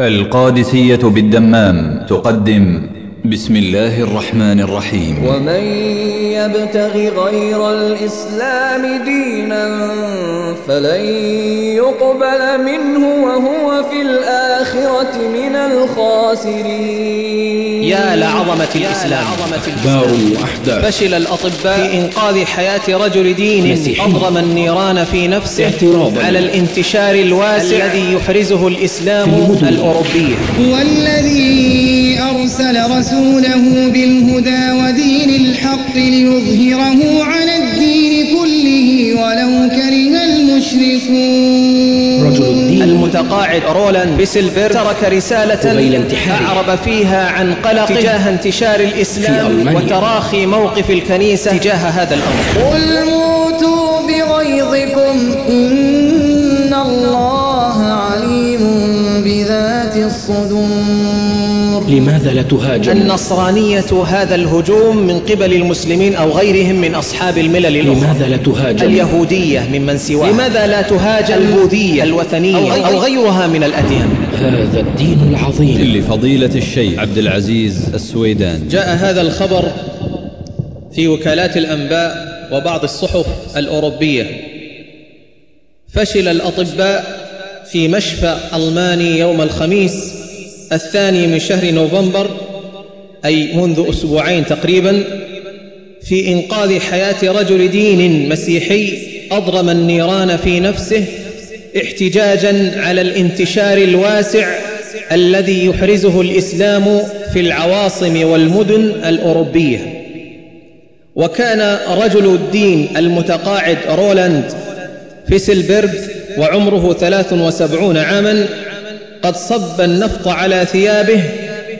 القادسية بالدمام تقدم بسم الله الرحمن الرحيم ومن يبتغ غير الإسلام دينا فلن يقبل منه وهو في الآخرة من الخاسرين يا لعظمة الإسلام أخبار وأحداث فشل الأطباء في إنقاذ حياة رجل دين. أضرم النيران في نفسه. على الانتشار الواسع الذي يحرزه الإسلام. الأوروبية هو الذي أرسل رسوله بالهدى ودين الحق ليظهره على الدين كله ولو كره المشركون رجل الدين المتقاعد رولاند بيسلبر ترك رسالة. أعرب فيها عن قلق تجاه انتشار الإسلام. وتراخي موقف الكنيسة تجاه هذا الأمر قل موتوا بغيظكم إن الله بذات الصدور. لماذا لا تهاجم النصرانية هذا الهجوم من قبل المسلمين أو غيرهم من أصحاب الملل الأخرى. لماذا لا تهاجم اليهودية ممن سواها لماذا لا تهاجم البوذية الوثنية أو غيرها من الأديان. هذا الدين العظيم. لفضيلة الشيخ عبد العزيز السويدان جاء هذا الخبر في وكالات الأنباء وبعض الصحف الأوروبية. فشل الأطباء في مشفى ألماني يوم الخميس الثاني من شهر نوفمبر أي منذ أسبوعين تقريبا في إنقاذ حياة رجل دين مسيحي أضرم النيران في نفسه احتجاجا على الانتشار الواسع الذي يحرزه الإسلام في العواصم والمدن الأوروبية. وكان رجل الدين المتقاعد رولاند فيسلبرغ وعمره ثلاث وسبعون عاما قد صب النفط على ثيابه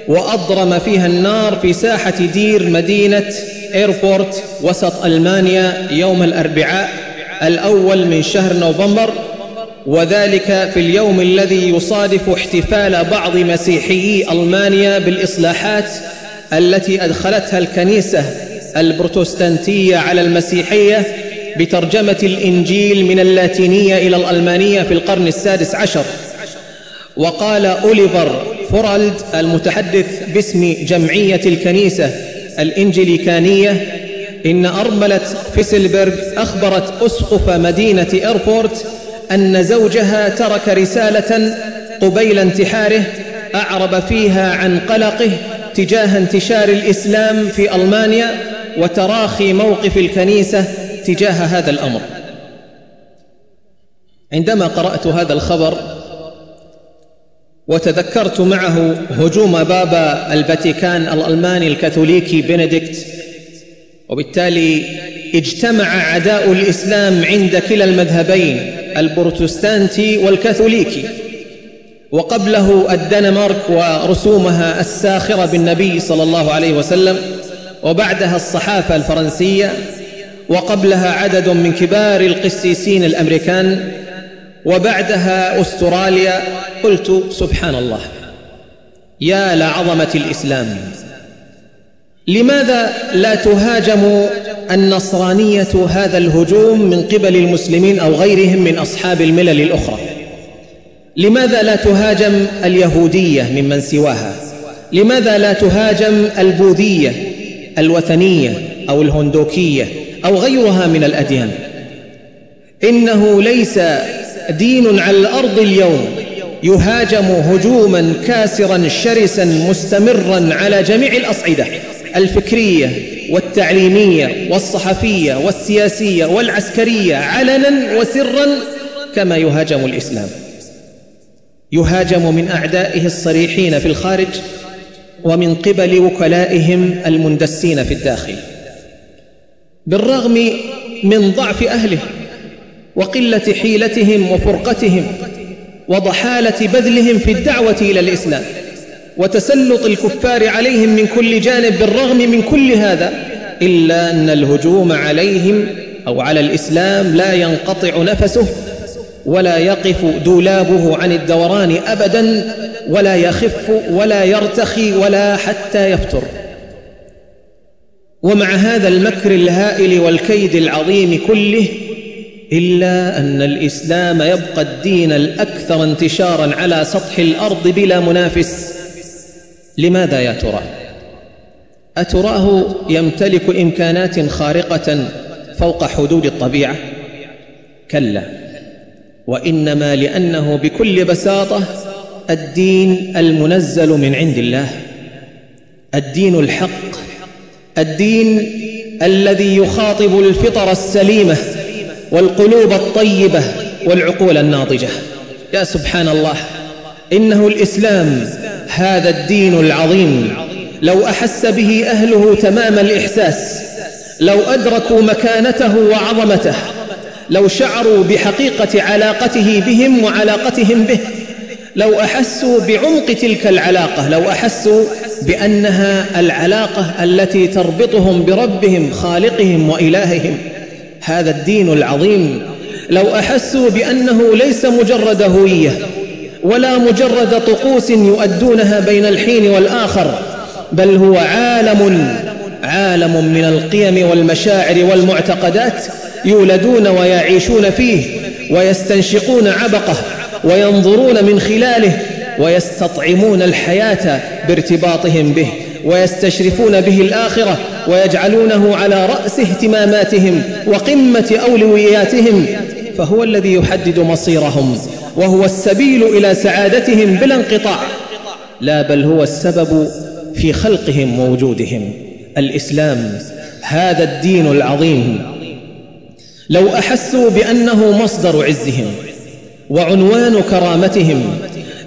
وأضرم فيها النار في ساحة دير مدينة إيرفورت وسط ألمانيا يوم الأربعاء الأول من شهر نوفمبر وذلك في اليوم الذي يصادف احتفال بعض مسيحيي ألمانيا بالإصلاحات التي أدخلتها الكنيسة البروتستانتية على المسيحية بترجمة الإنجيل من اللاتينية إلى الألمانية في القرن السادس عشر. وقال أوليفر فورالد المتحدث باسم جمعية الكنيسة الإنجليكانية إن أرملة فيسلبرغ أخبرت أسقف مدينة إيرفورت أن زوجها ترك رسالة قبيل انتحاره أعرب فيها عن قلقه تجاه انتشار الإسلام في ألمانيا وتراخي موقف الكنيسة تجاه هذا الأمر. عندما قرأت هذا الخبر وتذكرت معه هجوم بابا الفاتيكان الألماني الكاثوليكي بنديكت وبالتالي اجتمع عداء الإسلام عند كلا المذهبين البروتستانتي والكاثوليكي وقبله الدنمارك ورسومها الساخرة بالنبي صلى الله عليه وسلم وبعدها الصحافة الفرنسية وقبلها عدد من كبار القسيسين الأمريكان وبعدها أستراليا قلت سبحان الله. يا لعظمة الإسلام لماذا لا تهاجم النصرانية هذا الهجوم من قبل المسلمين أو غيرهم من أصحاب الملل الأخرى؟ لماذا لا تهاجم اليهودية ممن سواها؟ لماذا لا تهاجم البوذية الوثنية أو الهندوكية؟ أو غيرها من الأديان. إنه ليس دين على الأرض اليوم يهاجم هجوما كاسرا شرسا مستمرا على جميع الأصعدة الفكرية والتعليمية والصحفية والسياسية والعسكرية علنا وسرا كما يهاجم الإسلام. يهاجم من أعدائه الصريحين في الخارج ومن قبل وكلائهم المندسين في الداخل. بالرغم من ضعف أهله وقلة حيلتهم وفرقتهم وضحالة بذلهم في الدعوة إلى الإسلام وتسلط الكفار عليهم من كل جانب بالرغم من كل هذا إلا أن الهجوم عليهم أو على الإسلام لا ينقطع نفسه ولا يقف دولابه عن الدوران أبدا ولا يخف ولا يرتخي ولا حتى يفتر. ومع هذا المكر الهائل والكيد العظيم كله إلا أن الإسلام يبقى الدين الأكثر انتشارا على سطح الأرض بلا منافس لماذا يا ترى؟ أتراه يمتلك إمكانات خارقة فوق حدود الطبيعة؟ كلا وإنما لأنه بكل بساطة الدين المنزل من عند الله الدين الحق الدين الذي يخاطب الفطر السليمة والقلوب الطيبة والعقول الناضجة. يا سبحان الله إنه الإسلام هذا الدين العظيم. لو أحس به أهله تمام الإحساس لو أدركوا مكانته وعظمته لو شعروا بحقيقة علاقته بهم وعلاقتهم به لو أحسوا بعمق تلك العلاقة لو أحسوا بأنها العلاقة التي تربطهم بربهم خالقهم وإلههم. هذا الدين العظيم. لو أحسوا بأنه ليس مجرد هوية ولا مجرد طقوس يؤدونها بين الحين والآخر بل هو عالم عالم من القيم والمشاعر والمعتقدات يولدون ويعيشون فيه ويستنشقون عبقه وينظرون من خلاله ويستطعمون الحياة بارتباطهم به ويستشرفون به الآخرة ويجعلونه على رأس اهتماماتهم وقمة أولوياتهم. فهو الذي يحدد مصيرهم وهو السبيل إلى سعادتهم بلا انقطاع. لا بل هو السبب في خلقهم ووجودهم. الإسلام هذا الدين العظيم. لو أحسوا بأنه مصدر عزهم وعنوان كرامتهم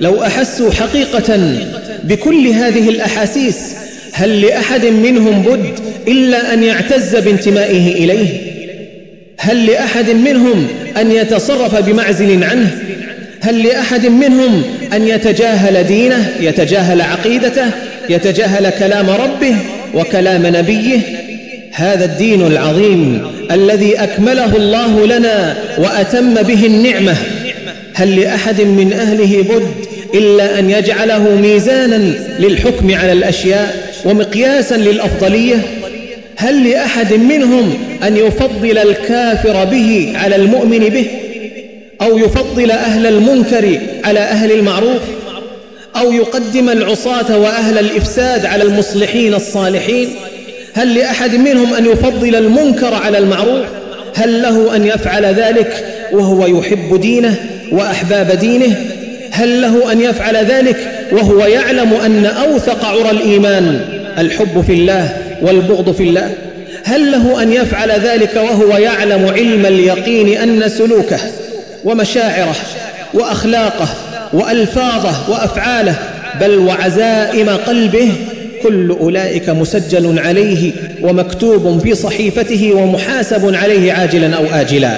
لو أحسوا حقيقة بكل هذه الأحاسيس هل لأحد منهم بد إلا أن يعتز بانتمائه إليه؟ هل لأحد منهم أن يتصرف بمعزل عنه؟ هل لأحد منهم أن يتجاهل دينه يتجاهل عقيدته يتجاهل كلام ربه وكلام نبيه؟ هذا الدين العظيم الذي أكمله الله لنا وأتم به النعمة. هل لأحد من أهله بد إلا أن يجعله ميزانا للحكم على الأشياء ومقياسا للأفضلية هل لأحد منهم أن يفضل الكافر به على المؤمن به؟ أو يفضل أهل المنكر على أهل المعروف؟ أو يقدم العصاة وأهل الإفساد على المصلحين الصالحين؟ هل لأحد منهم أن يفضل المنكر على المعروف؟ هل له أن يفعل ذلك وهو يحب دينه وأحباب دينه؟ هل له أن يفعل ذلك؟ وهو يعلم أن أوثق عرى الإيمان الحب في الله والبغض في الله. هل له أن يفعل ذلك وهو يعلم علم اليقين أن سلوكه ومشاعره وأخلاقه وألفاظه وأفعاله بل وعزائم قلبه؟ كل أولئك مسجل عليه ومكتوب في صحيفته ومحاسب عليه عاجلا أو آجلا.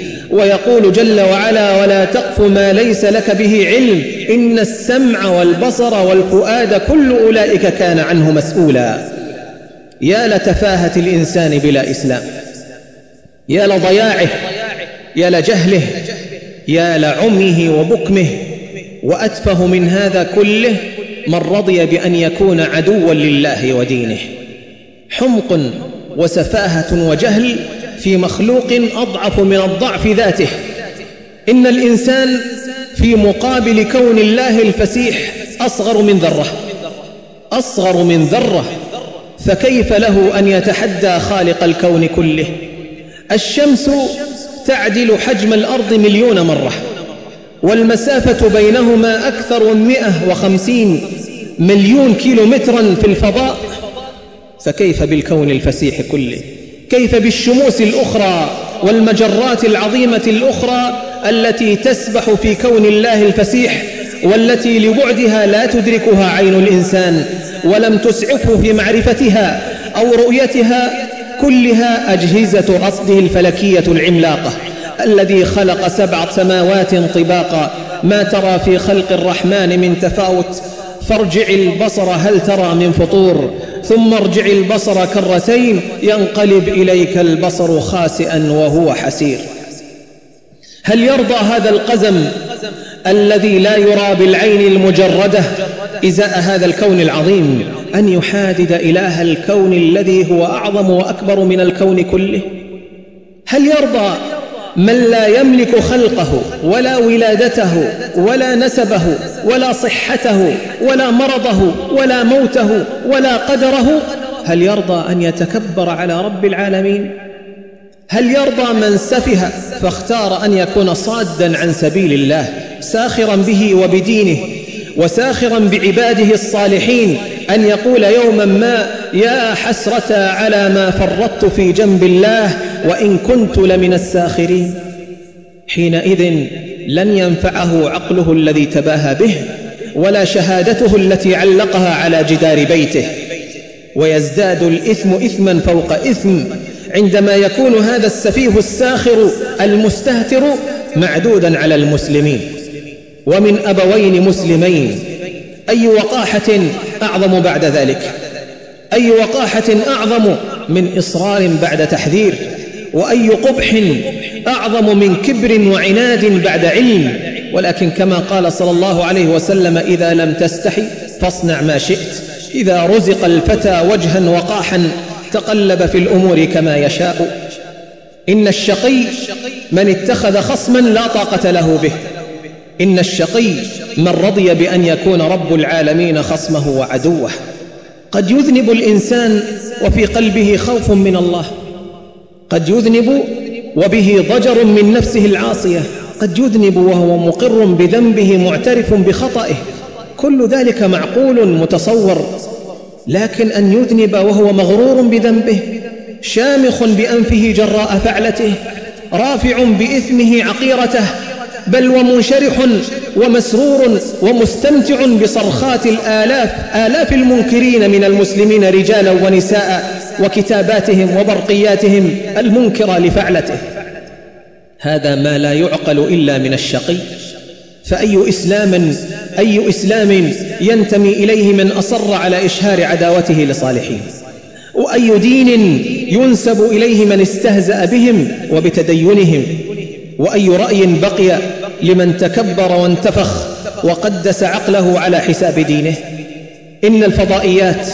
ويقول جل وعلا ولا تقف ما ليس لك به علم إن السمع والبصر والفؤاد كل أولئك كان عنه مسؤولا. يا لتفاهة الإنسان بلا إسلام يا لضياعه يا لجهله يا لعمه وبكمه وأتفه من هذا كله من رضي بأن يكون عدوا لله ودينه. حمق وسفاهة وجهل في مخلوق أضعف من الضعف ذاته. إن الإنسان في مقابل كون الله الفسيح أصغر من ذرة. أصغر من ذرة. فكيف له أن يتحدى خالق الكون كله؟ الشمس تعدل حجم الأرض مليون مرة. والمسافة بينهما أكثر من 150 مليون كيلو مترا في الفضاء. فكيف بالكون الفسيح كله؟ كيف بالشموس الأخرى والمجرات العظيمة الأخرى التي تسبح في كون الله الفسيح والتي لبعدها لا تدركها عين الإنسان ولم تسعفه في معرفتها أو رؤيتها كلها أجهزة رصده الفلكية العملاقة الذي خلق سبع سماوات طباقا ما ترى في خلق الرحمن من تفاوت فارجع البصر هل ترى من فطور ثم ارجع البصر كرتين ينقلب إليك البصر خاسئا وهو حسير. هل يرضى هذا القزم الذي لا يرى بالعين المجردة إزاء هذا الكون العظيم أن يحادد إله الكون الذي هو أعظم وأكبر من الكون كله؟ هل يرضى من لا يملك خلقه ولا ولادته ولا نسبه ولا صحته ولا مرضه ولا موته ولا قدره هل يرضى أن يتكبر على رب العالمين؟ هل يرضى من سفه فاختار أن يكون صادا عن سبيل الله ساخرا به وبدينه وساخرا بعباده الصالحين أن يقول يوما ما يا حسرة على ما فرطت في جنب الله وإن كنت لمن الساخرين. حينئذ لن ينفعه عقله الذي تباهى به ولا شهادته التي علقها على جدار بيته. ويزداد الإثم إثما فوق إثم عندما يكون هذا السفيه الساخر المستهتر معدودا على المسلمين. ومن أبوين مسلمين أي وقاحة أعظم بعد ذلك. أي وقاحة أعظم من إصرار بعد تحذير وأي قبح أعظم من كبر وعناد بعد علم. ولكن كما قال صلى الله عليه وسلم إذا لم تستحي فاصنع ما شئت. إذا رزق الفتى وجها وقاحا تقلب في الأمور كما يشاء. إن الشقي من اتخذ خصما لا طاقة له به. إن الشقي من رضي بأن يكون رب العالمين خصمه وعدوه. قد يذنب الإنسان وفي قلبه خوف من الله. قد يذنب وبه ضجر من نفسه العاصية. قد يذنب وهو مقر بذنبه معترف بخطئه. كل ذلك معقول متصور. لكن أن يذنب وهو مغرور بذنبه شامخ بأنفه جراء فعلته رافع بإثمه عقيرته بل ومنشرح ومسرور ومستمتع بصرخات الآلاف آلاف المنكرين من المسلمين رجالا ونساء وكتاباتهم وبرقياتهم المنكرة لفعلته. هذا ما لا يعقل إلا من الشقي. فأي إسلام أي إسلام ينتمي إليه من أصر على إشهار عداوته لصالحين؟ وأي دين ينسب إليه من استهزأ بهم وبتدينهم؟ وأي رأي بقي لمن تكبر وانتفخ وقدس عقله على حساب دينه. إن الفضائيات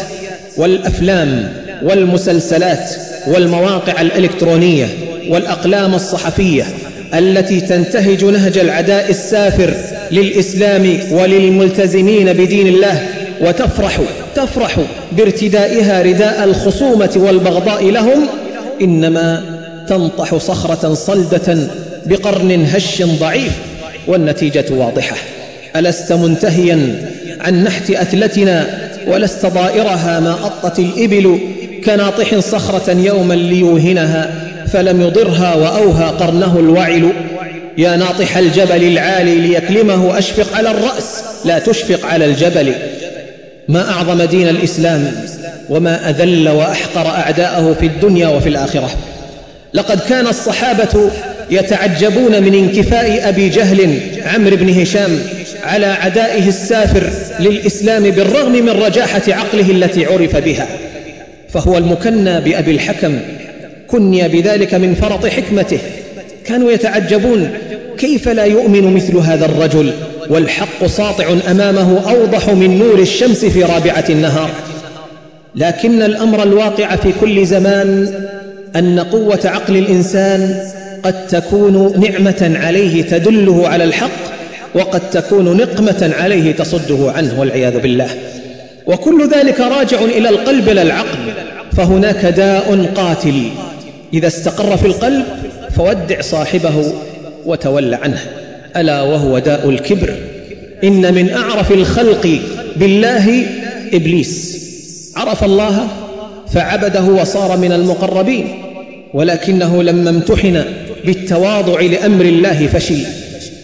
والأفلام والمسلسلات والمواقع الإلكترونية والأقلام الصحفية التي تنتهج نهج العداء السافر للإسلام وللملتزمين بدين الله وتفرح تفرح بارتدائها رداء الخصومة والبغضاء لهم إنما تنطح صخرة صلدة بقرن هش ضعيف والنتيجة واضحة. ألست منتهيا عن نحت أثلتنا ولست ضائرها ما أطت الإبل كناطح صخرة يوما ليوهنها فلم يضرها وأوهى قرنه الوعل. يا ناطح الجبل العالي ليكلمه أشفق على الرأس لا تشفق على الجبل. ما أعظم دين الإسلام وما أذل وأحقر أعداءه في الدنيا وفي الآخرة. لقد كان الصحابة يتعجبون من انكفاء أبي جهل عمرو بن هشام على عدائه السافر للإسلام بالرغم من رجاحة عقله التي عرف بها. فهو المكنى بأبي الحكم كني بذلك من فرط حكمته. كانوا يتعجبون كيف لا يؤمن مثل هذا الرجل؟ والحق ساطع أمامه أوضح من نور الشمس في رابعة النهار. لكن الأمر الواقع في كل زمان أن قوة عقل الإنسان قد تكون نعمة عليه تدله على الحق وقد تكون نقمة عليه تصده عنه والعياذ بالله. وكل ذلك راجع إلى القلب لا العقل فهناك داء قاتل. إذا استقر في القلب فودع صاحبه وتول عنه. ألا وهو داء الكبر. إن من أعرف الخلق بالله إبليس. عرف الله فعبده وصار من المقربين ولكنه لما امتحن بالتواضع لأمر الله فشل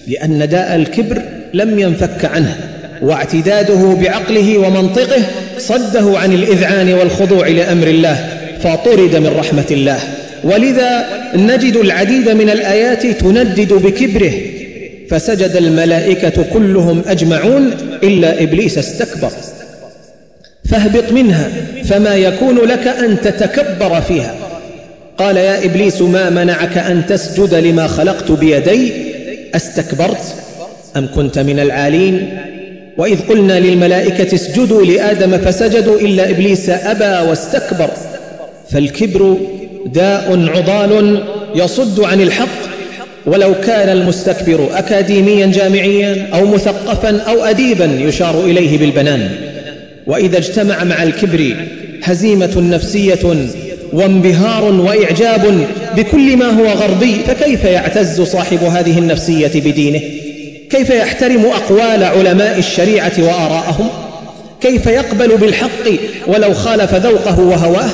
لأن داء الكبر لم ينفك عنه واعتداده بعقله ومنطقه صده عن الإذعان والخضوع لأمر الله فطرد من رحمة الله. ولذا نجد العديد من الآيات تندد بكبره فسجد الملائكة كلهم أجمعون إلا إبليس استكبر. فاهبط منها فما يكون لك أن تتكبر فيها. قال يا إبليس ما منعك أن تسجد لما خلقت بيدي؟ أستكبرت أم كنت من العالين؟ وإذ قلنا للملائكة اسجدوا لآدم فسجدوا إلا إبليس أبى واستكبر. فالكبر داء عضال يصد عن الحق. ولو كان المستكبر أكاديميا جامعيا أو مثقفا أو أديبا يشار إليه بالبنان. وإذا اجتمع مع الكبر هزيمة نفسية وانبهار وإعجاب بكل ما هو غربي فكيف يعتز صاحب هذه النفسية بدينه؟ كيف يحترم أقوال علماء الشريعة وآراءهم؟ كيف يقبل بالحق ولو خالف ذوقه وهواه؟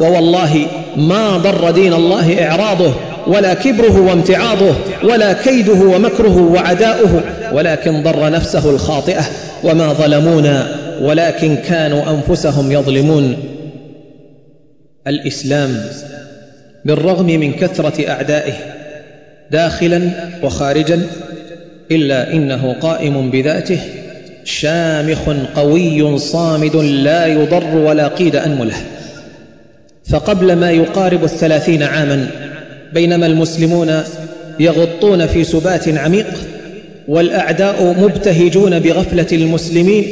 ووالله ما ضر دين الله إعراضه ولا كبره وامتعاضه ولا كيده ومكره وعداؤه ولكن ضر نفسه الخاطئة. وما ظلمونا ولكن كانوا أنفسهم يظلمون. الإسلام بالرغم من كثرة أعدائه داخلا وخارجا إلا إنه قائم بذاته شامخ قوي صامد لا يضر ولا قيد أنمله فقبل ما يقارب الثلاثين عاما بينما المسلمون يغطون في سبات عميق والأعداء مبتهجون بغفلة المسلمين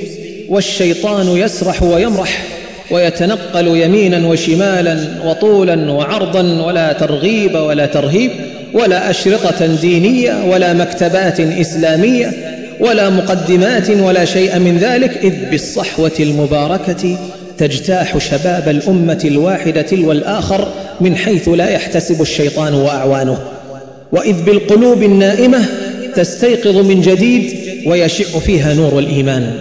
والشيطان يسرح ويمرح ويتنقل يمينا وشمالا وطولا وعرضا ولا ترغيب ولا ترهيب ولا أشرطة دينية ولا مكتبات إسلامية ولا مقدمات ولا شيء من ذلك إذ بالصحوة المباركة تجتاح شباب الأمة الواحدة تلو الآخر من حيث لا يحتسب الشيطان وأعوانه. وإذ بالقلوب النائمة تستيقظ من جديد ويشع فيها نور الإيمان.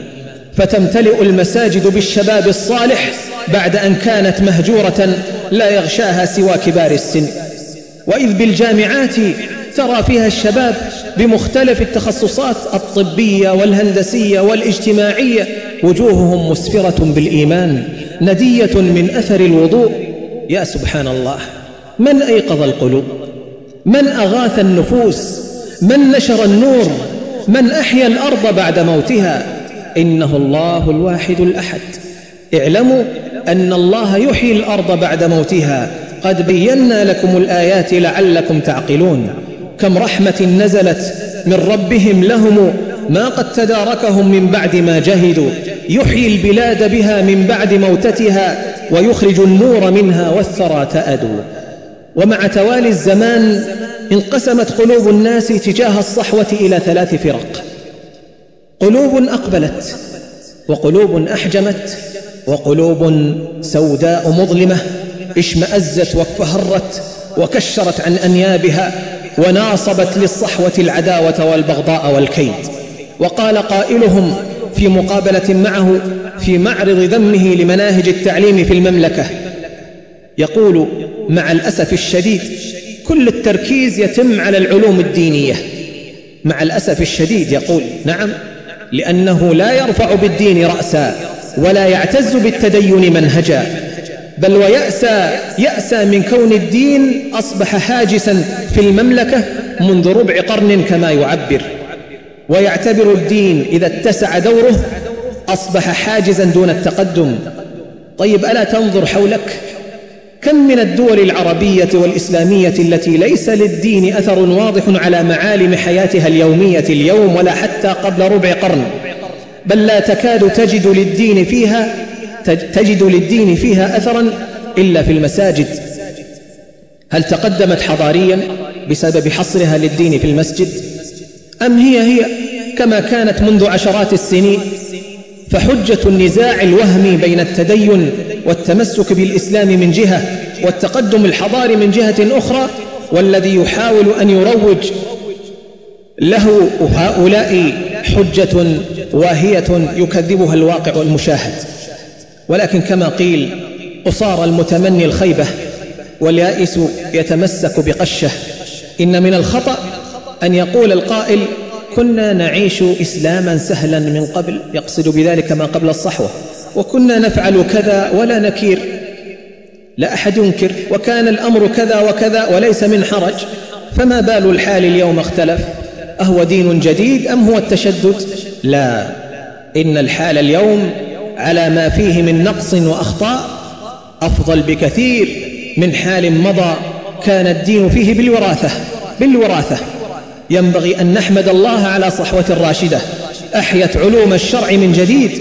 فتمتلئ المساجد بالشباب الصالح بعد أن كانت مهجورة لا يغشاها سوى كبار السن. وإذ بالجامعات ترى فيها الشباب بمختلف التخصصات الطبية والهندسية والاجتماعية وجوههم مسفرة بالإيمان ندية من أثر الوضوء. يا سبحان الله من أيقظ القلوب؟ من أغاث النفوس؟ من نشر النور؟ من أحيا الأرض بعد موتها؟ إنه الله الواحد الأحد. اعلموا أن الله يحيي الأرض بعد موتها. قد بينا لكم الآيات لعلكم تعقلون. كم رحمة نزلت من ربهم لهم ما قد تداركهم من بعد ما جهدوا. يحيي البلاد بها من بعد موتتها ويخرج النور منها والثرى تأدوا. ومع توالي الزمان انقسمت قلوب الناس تجاه الصحوة إلى ثلاث فرق. قلوب أقبلت وقلوب أحجمت وقلوب سوداء مظلمة اشمأزت وفهرت وكشرت عن أنيابها وناصبت للصحوة العداوة والبغضاء والكيد. وقال قائلهم في مقابلة معه في معرض ذمه لمناهج التعليم في المملكة يقول مع الأسف الشديد كل التركيز يتم على العلوم الدينية. مع الأسف الشديد يقول نعم. لأنه لا يرفع بالدين رأسا ولا يعتز بالتدين منهجا. بل ويأسى يأسى من كون الدين أصبح حاجسا في المملكة منذ ربع قرن كما يعبر. ويعتبر الدين إذا اتسع دوره أصبح حاجزا دون التقدم. طيب ألا تنظر حولك؟ كم من الدول العربية والإسلامية التي ليس للدين أثر واضح على معالم حياتها اليومية اليوم ولا حتى قبل ربع قرن؟ بل لا تكاد تجد للدين فيها تجد للدين فيها أثرا إلا في المساجد. هل تقدمت حضاريا بسبب حصرها للدين في المسجد؟ أم هي هي كما كانت منذ عشرات السنين فحجة النزاع الوهمي بين التدين والتمسك بالإسلام من جهة والتقدم الحضاري من جهة أخرى والذي يحاول أن يروج له هؤلاء حجة واهية يكذبها الواقع المشاهد. ولكن كما قيل أصار المتمني الخيبة واليائس يتمسك بقشه. إن من الخطأ أن يقول القائل كنا نعيش إسلاما سهلا من قبل يقصد بذلك ما قبل الصحوة. وكنا نفعل كذا ولا نكير لا أحد ينكر وكان الأمر كذا وكذا وليس من حرج. فما بال الحال اليوم اختلف أهو دين جديد أم هو التشدد؟ لا. إن الحال اليوم على ما فيه من نقص وأخطاء أفضل بكثير من حال مضى كان الدين فيه بالوراثة بالوراثة. ينبغي أن نحمد الله على صحوة الراشدة أحيت علوم الشرع من جديد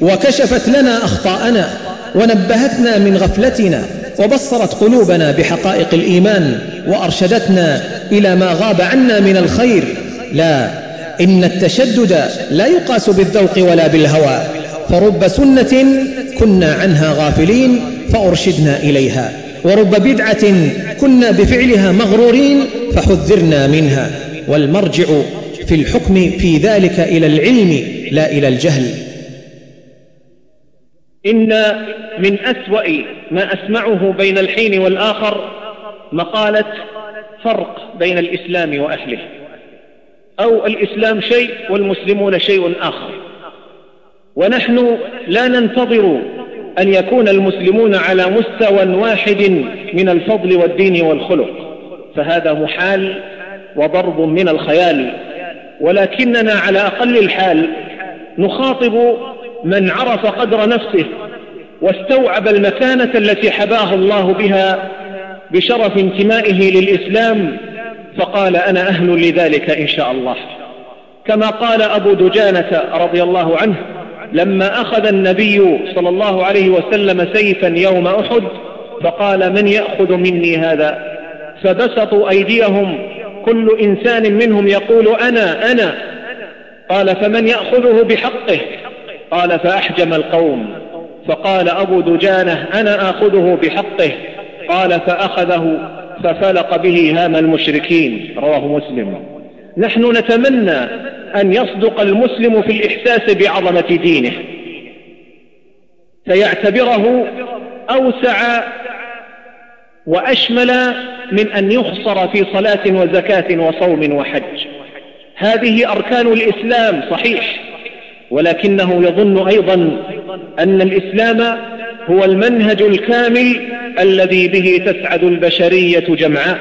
وكشفت لنا أخطاءنا ونبهتنا من غفلتنا وبصرت قلوبنا بحقائق الإيمان وأرشدتنا إلى ما غاب عنا من الخير. لا إن التشدد لا يقاس بالذوق ولا بالهوى. فرب سنة كنا عنها غافلين فأرشدنا إليها. ورب بدعة كنا بفعلها مغرورين فحذرنا منها. والمرجع في الحكم في ذلك إلى العلم لا إلى الجهل. إن من أسوأ ما أسمعه بين الحين والآخر مقالة فرق بين الإسلام وأهله. أو الإسلام شيء والمسلمون شيء آخر. ونحن لا ننتظر أن يكون المسلمون على مستوى واحد من الفضل والدين والخلق. فهذا محال وضرب من الخيال. ولكننا على أقل الحال نخاطب من عرف قدر نفسه واستوعب المكانة التي حباه الله بها بشرف انتمائه للإسلام فقال أنا أهل لذلك إن شاء الله. كما قال أبو دجانة رضي الله عنه لما أخذ النبي صلى الله عليه وسلم سيفا يوم أحد فقال من يأخذ مني هذا؟ فبسطوا أيديهم كل إنسان منهم يقول أنا أنا. قال فمن يأخذه بحقه؟ قال فأحجم القوم. فقال أبو دجانة أنا آخذه بحقه. قال فأخذه ففلق به هام المشركين. رواه مسلم. نحن نتمنى أن يصدق المسلم في الإحساس بعظمة دينه. فيعتبره أوسع وأشمل من أن يخصر في صلاة وزكاة وصوم وحج. هذه أركان الإسلام صحيح ولكنه يظن أيضا أن الإسلام هو المنهج الكامل الذي به تسعد البشرية جمعاء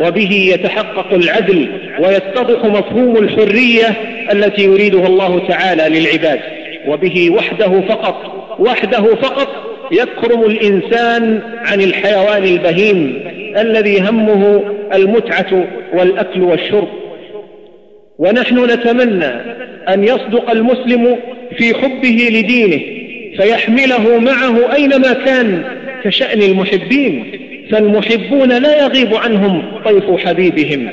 وبه يتحقق العدل ويتضح مفهوم الحرية التي يريدها الله تعالى للعباد وبه وحده فقط وحده فقط يكرم الإنسان عن الحيوان البهيم الذي همه المتعة والأكل والشرب. ونحن نتمنى أن يصدق المسلم في حبه لدينه فيحمله معه أينما كان كشأن المحبين فالمحبون لا يغيب عنهم طيف حبيبهم.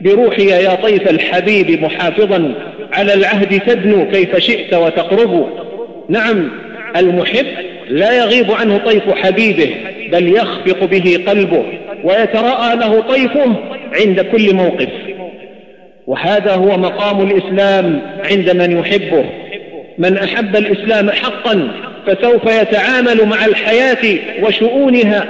بروحي يا طيف الحبيب محافظا على العهد تدنو كيف شئت وتقرب. نعم المحب لا يغيب عنه طيف حبيبه بل يخفق به قلبه ويتراءى له طيفه عند كل موقف. وهذا هو مقام الإسلام عند من يحبه. من أحب الإسلام حقا فسوف يتعامل مع الحياة وشؤونها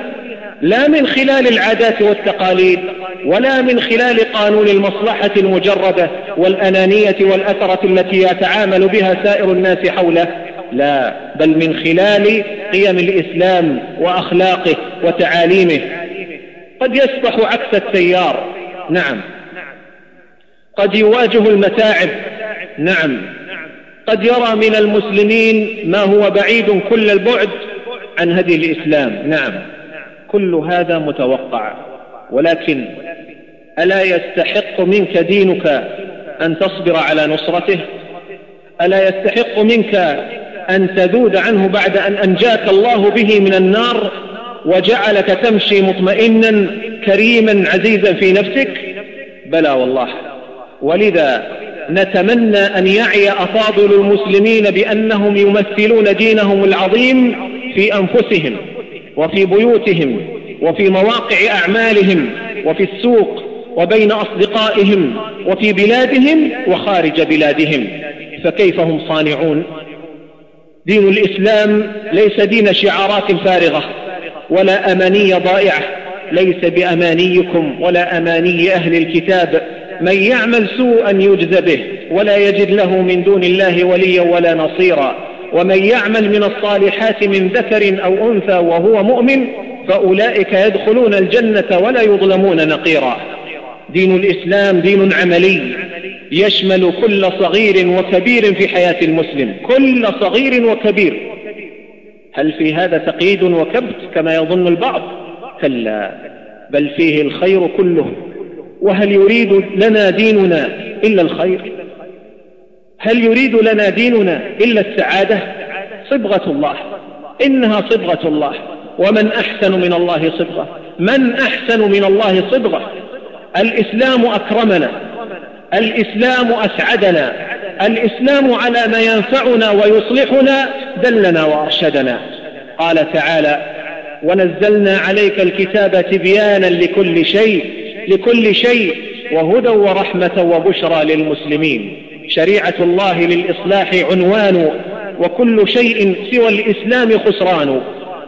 لا من خلال العادات والتقاليد ولا من خلال قانون المصلحة المجردة والأنانية والأثرة التي يتعامل بها سائر الناس حوله. لا بل من خلال قيم الإسلام وأخلاقه وتعاليمه. قد يسبح عكس التيار. نعم. قد يواجه المتاعب. نعم. قد يرى من المسلمين ما هو بعيد كل البعد عن هدي الإسلام. نعم. كل هذا متوقع. ولكن ألا يستحق منك دينك أن تصبر على نصرته؟ ألا يستحق منك أن تذود عنه بعد أن أنجاك الله به من النار وجعلك تمشي مطمئنا كريما عزيزا في نفسك؟ بلى والله. ولذا نتمنى أن يعي أفاضل المسلمين بأنهم يمثلون دينهم العظيم في أنفسهم وفي بيوتهم وفي مواقع أعمالهم وفي السوق وبين أصدقائهم وفي بلادهم وخارج بلادهم. فكيف هم صانعون؟ دين الإسلام ليس دين شعارات فارغة ولا أماني ضائعة ليس بأمانيكم ولا أماني أهل الكتاب. من يعمل سوءا يجز به ولا يجد له من دون الله وليا ولا نصيرا. ومن يعمل من الصالحات من ذكر أو أنثى وهو مؤمن فأولئك يدخلون الجنة ولا يظلمون نقيرا. دين الإسلام دين عملي. يشمل كل صغير وكبير في حياة المسلم. كل صغير وكبير. هل في هذا تقييد وكبت كما يظن البعض؟ كلا بل فيه الخير كله. وهل يريد لنا ديننا إلا الخير؟ هل يريد لنا ديننا إلا السعادة؟ صبغة الله. إنها صبغة الله. ومن أحسن من الله صبغة. من أحسن من الله صبغة. الإسلام أكرمنا. الإسلام أسعدنا الإسلام على ما ينفعنا ويصلحنا دلنا وأرشدنا. قال تعالى ونزلنا عليك الكتاب تبيانا لكل شيء لكل شيء وهدى ورحمة وبشرى للمسلمين. شريعة الله للإصلاح عنوان وكل شيء سوى الإسلام خسران.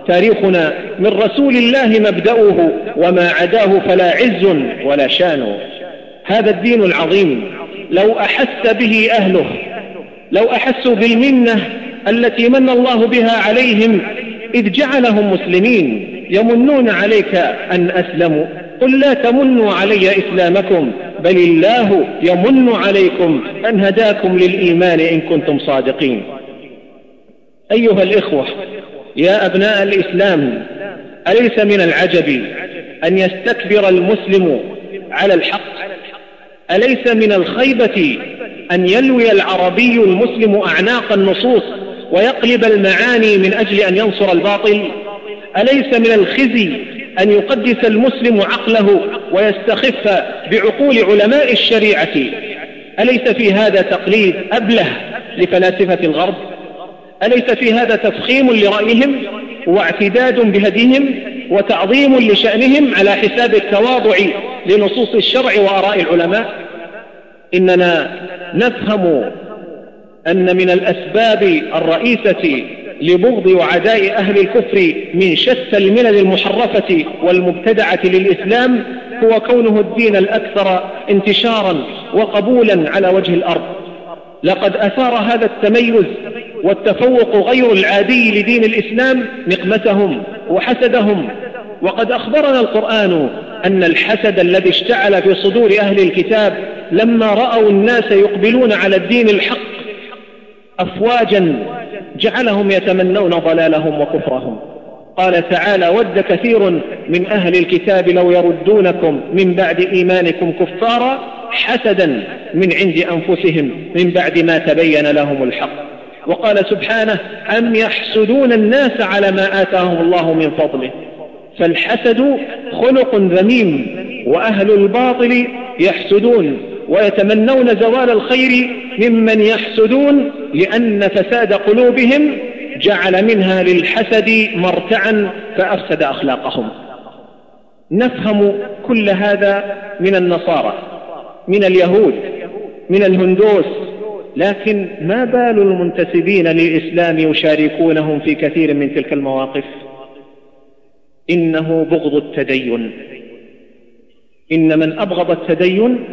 تاريخنا من رسول الله مبدأه وما عداه فلا عز ولا شان. هذا الدين العظيم. لو أحس به أهله لو أحسوا بالمنة التي من الله بها عليهم إذ جعلهم مسلمين يمنون عليك أن أسلموا قل لا تمنوا علي إسلامكم بل الله يمن عليكم أن هداكم للإيمان إن كنتم صادقين. أيها الإخوة يا أبناء الإسلام أليس من العجب أن يستكبر المسلم على الحق؟ أليس من الخيبة أن يلوي العربي المسلم أعناق النصوص ويقلب المعاني من أجل أن ينصر الباطل؟ أليس من الخزي أن يقدس المسلم عقله ويستخف بعقول علماء الشريعة؟ أليس في هذا تقليد أبله لفلاسفة الغرب؟ أليس في هذا تفخيم لرأيهم واعتداد بهديهم وتعظيم لشأنهم على حساب التواضع لنصوص الشرع وآراء العلماء؟ إننا نفهم أن من الأسباب الرئيسة لبغض وعداء أهل الكفر من شتى الملل المحرفة والمبتدعة للإسلام هو كونه الدين الأكثر انتشارا وقبولا على وجه الأرض. لقد أثار هذا التميز والتفوق غير العادي لدين الإسلام نقمتهم وحسدهم. وقد أخبرنا القرآن أن الحسد الذي اشتعل في صدور أهل الكتاب لما رأوا الناس يقبلون على الدين الحق أفواجا جعلهم يتمنون ضلالهم وكفرهم. قال تعالى ود كثير من أهل الكتاب لو يردونكم من بعد إيمانكم كفارا حسدا من عند أنفسهم من بعد ما تبين لهم الحق. وقال سبحانه أم يحسدون الناس على ما آتاهم الله من فضله؟ فالحسد خلق ذميم وأهل الباطل يحسدون ويتمنون زوال الخير ممن يحسدون لأن فساد قلوبهم جعل منها للحسد مرتعا فأفسد أخلاقهم. نفهم كل هذا من النصارى من اليهود من الهندوس لكن ما بال المنتسبين للإسلام يشاركونهم في كثير من تلك المواقف؟ إنه بغض التدين. إن من أبغض التدين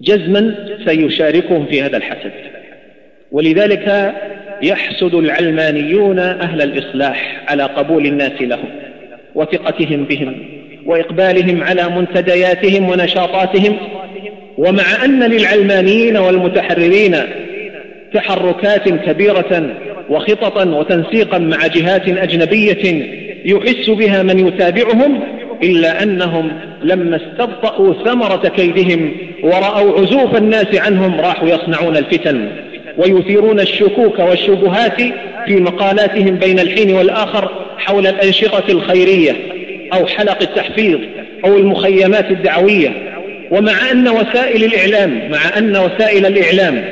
جزما سيشاركهم في هذا الحسد. ولذلك يحسد العلمانيون أهل الإصلاح على قبول الناس لهم وثقتهم بهم وإقبالهم على منتدياتهم ونشاطاتهم ومع أن للعلمانيين والمتحررين تحركات كبيرة وخططا وتنسيقا مع جهات أجنبية يحس بها من يتابعهم إلا أنهم لما استبطأوا ثمرة كيدهم ورأوا عزوف الناس عنهم راحوا يصنعون الفتن ويثيرون الشكوك والشبهات في مقالاتهم بين الحين والآخر حول الأنشطة الخيرية أو حلق التحفيظ أو المخيمات الدعوية. ومع أن وسائل الإعلام مع أن وسائل الإعلام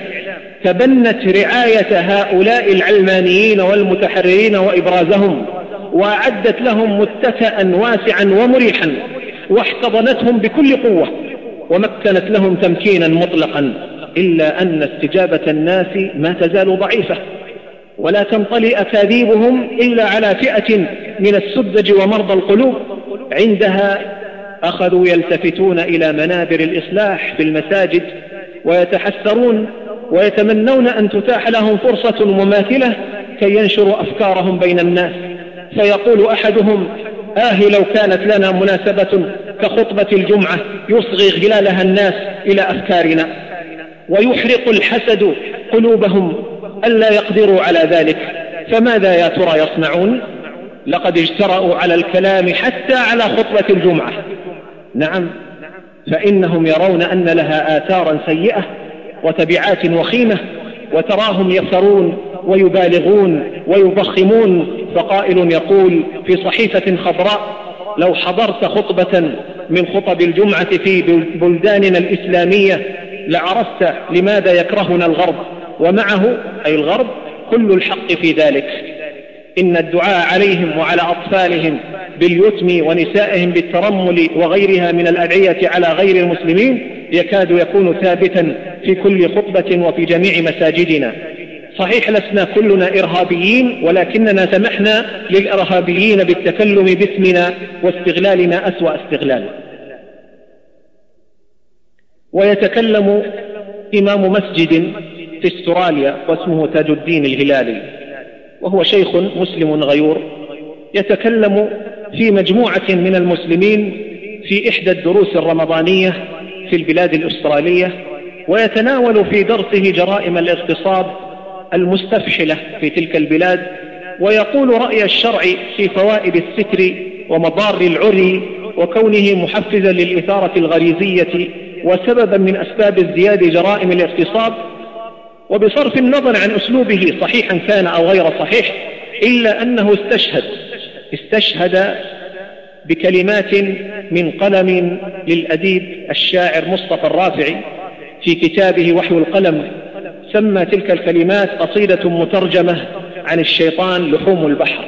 تبنت رعاية هؤلاء العلمانيين والمتحررين وإبرازهم وأعدت لهم متكأ واسعا ومريحا واحتضنتهم بكل قوة ومكنت لهم تمكينا مطلقا إلا أن استجابة الناس ما تزال ضعيفة. ولا تنطلي أكاذيبهم إلا على فئة من السذج ومرضى القلوب عندها أخذوا يلتفتون إلى منابر الإصلاح في المساجد ويتحسرون ويتمنون أن تتاح لهم فرصة مماثلة كي ينشروا أفكارهم بين الناس. فيقول أحدهم آه لو كانت لنا مناسبة كخطبة الجمعة يصغي غلالها الناس إلى أفكارنا. ويحرق الحسد قلوبهم ألا يقدروا على ذلك. فماذا يا ترى يصنعون؟ لقد اجترأوا على الكلام حتى على خطبة الجمعة. نعم. فإنهم يرون أن لها آثارا سيئة وتبعات وخيمة وتراهم يفترون ويبالغون ويضخمون. فقائل يقول في صحيفة خضراء لو حضرت خطبة من خطب الجمعة في بلداننا الإسلامية لعرفت لماذا يكرهنا الغرب. ومعه أي الغرب كل الحق في ذلك. إن الدعاء عليهم وعلى أطفالهم باليتم ونسائهم بالترمل وغيرها من الأدعية على غير المسلمين يكاد يكون ثابتا في كل خطبة وفي جميع مساجدنا. صحيح لسنا كلنا إرهابيين ولكننا سمحنا للإرهابيين بالتكلم باسمنا واستغلالنا أسوأ استغلال. ويتكلم إمام مسجد في استراليا واسمه تاج الدين الهلالي وهو شيخ مسلم غيور يتكلم في مجموعة من المسلمين في إحدى الدروس الرمضانية في البلاد الأسترالية ويتناول في درسه جرائم الاغتصاب المستفحلة في تلك البلاد ويقول رأي الشرع في فوائد الستر ومضار العري وكونه محفزا للإثارة الغريزية وسببا من أسباب ازدياد جرائم الاغتصاب. وبصرف النظر عن أسلوبه صحيحا كان أو غير صحيح إلا أنه استشهد استشهد بكلمات من قلم للأديب الشاعر مصطفى الرافعي في كتابه وحي القلم سمى تلك الكلمات قصيدة مترجمة عن الشيطان لحوم البحر.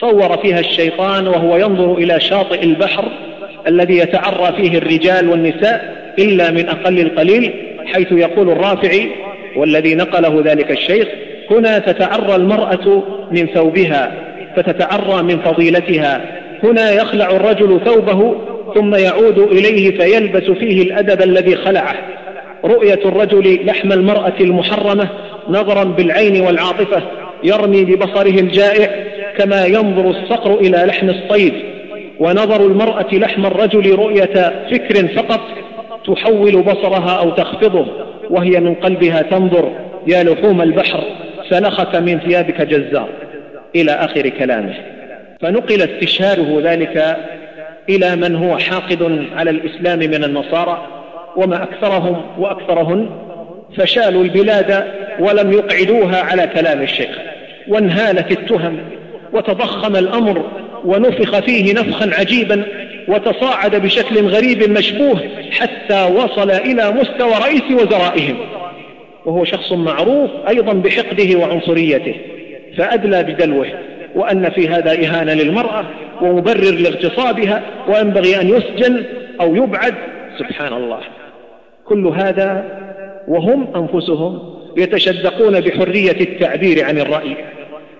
صور فيها الشيطان وهو ينظر إلى شاطئ البحر الذي يتعرى فيه الرجال والنساء إلا من أقل القليل حيث يقول الرافعي والذي نقله ذلك الشيخ هنا تتعرى المرأة من ثوبها فتتعرى من فضيلتها. هنا يخلع الرجل ثوبه ثم يعود إليه فيلبس فيه الأدب الذي خلعه. رؤية الرجل لحم المرأة المحرمة نظرا بالعين والعاطفة يرمي ببصره الجائع كما ينظر الصقر إلى لحم الصيد. ونظر المرأة لحم الرجل رؤية فكر فقط تحول بصرها أو تخفضه وهي من قلبها تنظر يا لحوم البحر سلخك من ثيابك جزار. إلى آخر كلامه. فنقل استشهاده ذلك إلى من هو حاقد على الإسلام من النصارى وما أكثرهم وأكثرهن فشالوا البلاد ولم يقعدوها على كلام الشيخ. وانهالت التهم وتضخم الأمر ونفخ فيه نفخا عجيبا وتصاعد بشكل غريب مشبوه حتى وصل إلى مستوى رئيس وزرائهم. وهو شخص معروف أيضا بحقده وعنصريته. فأدلى بدلوه وأن في هذا إهانة للمرأة ومبرر لاغتصابها وينبغي أن يسجن أو يبعد. سبحان الله. كل هذا وهم أنفسهم يتشدقون بحرية التعبير عن الرأي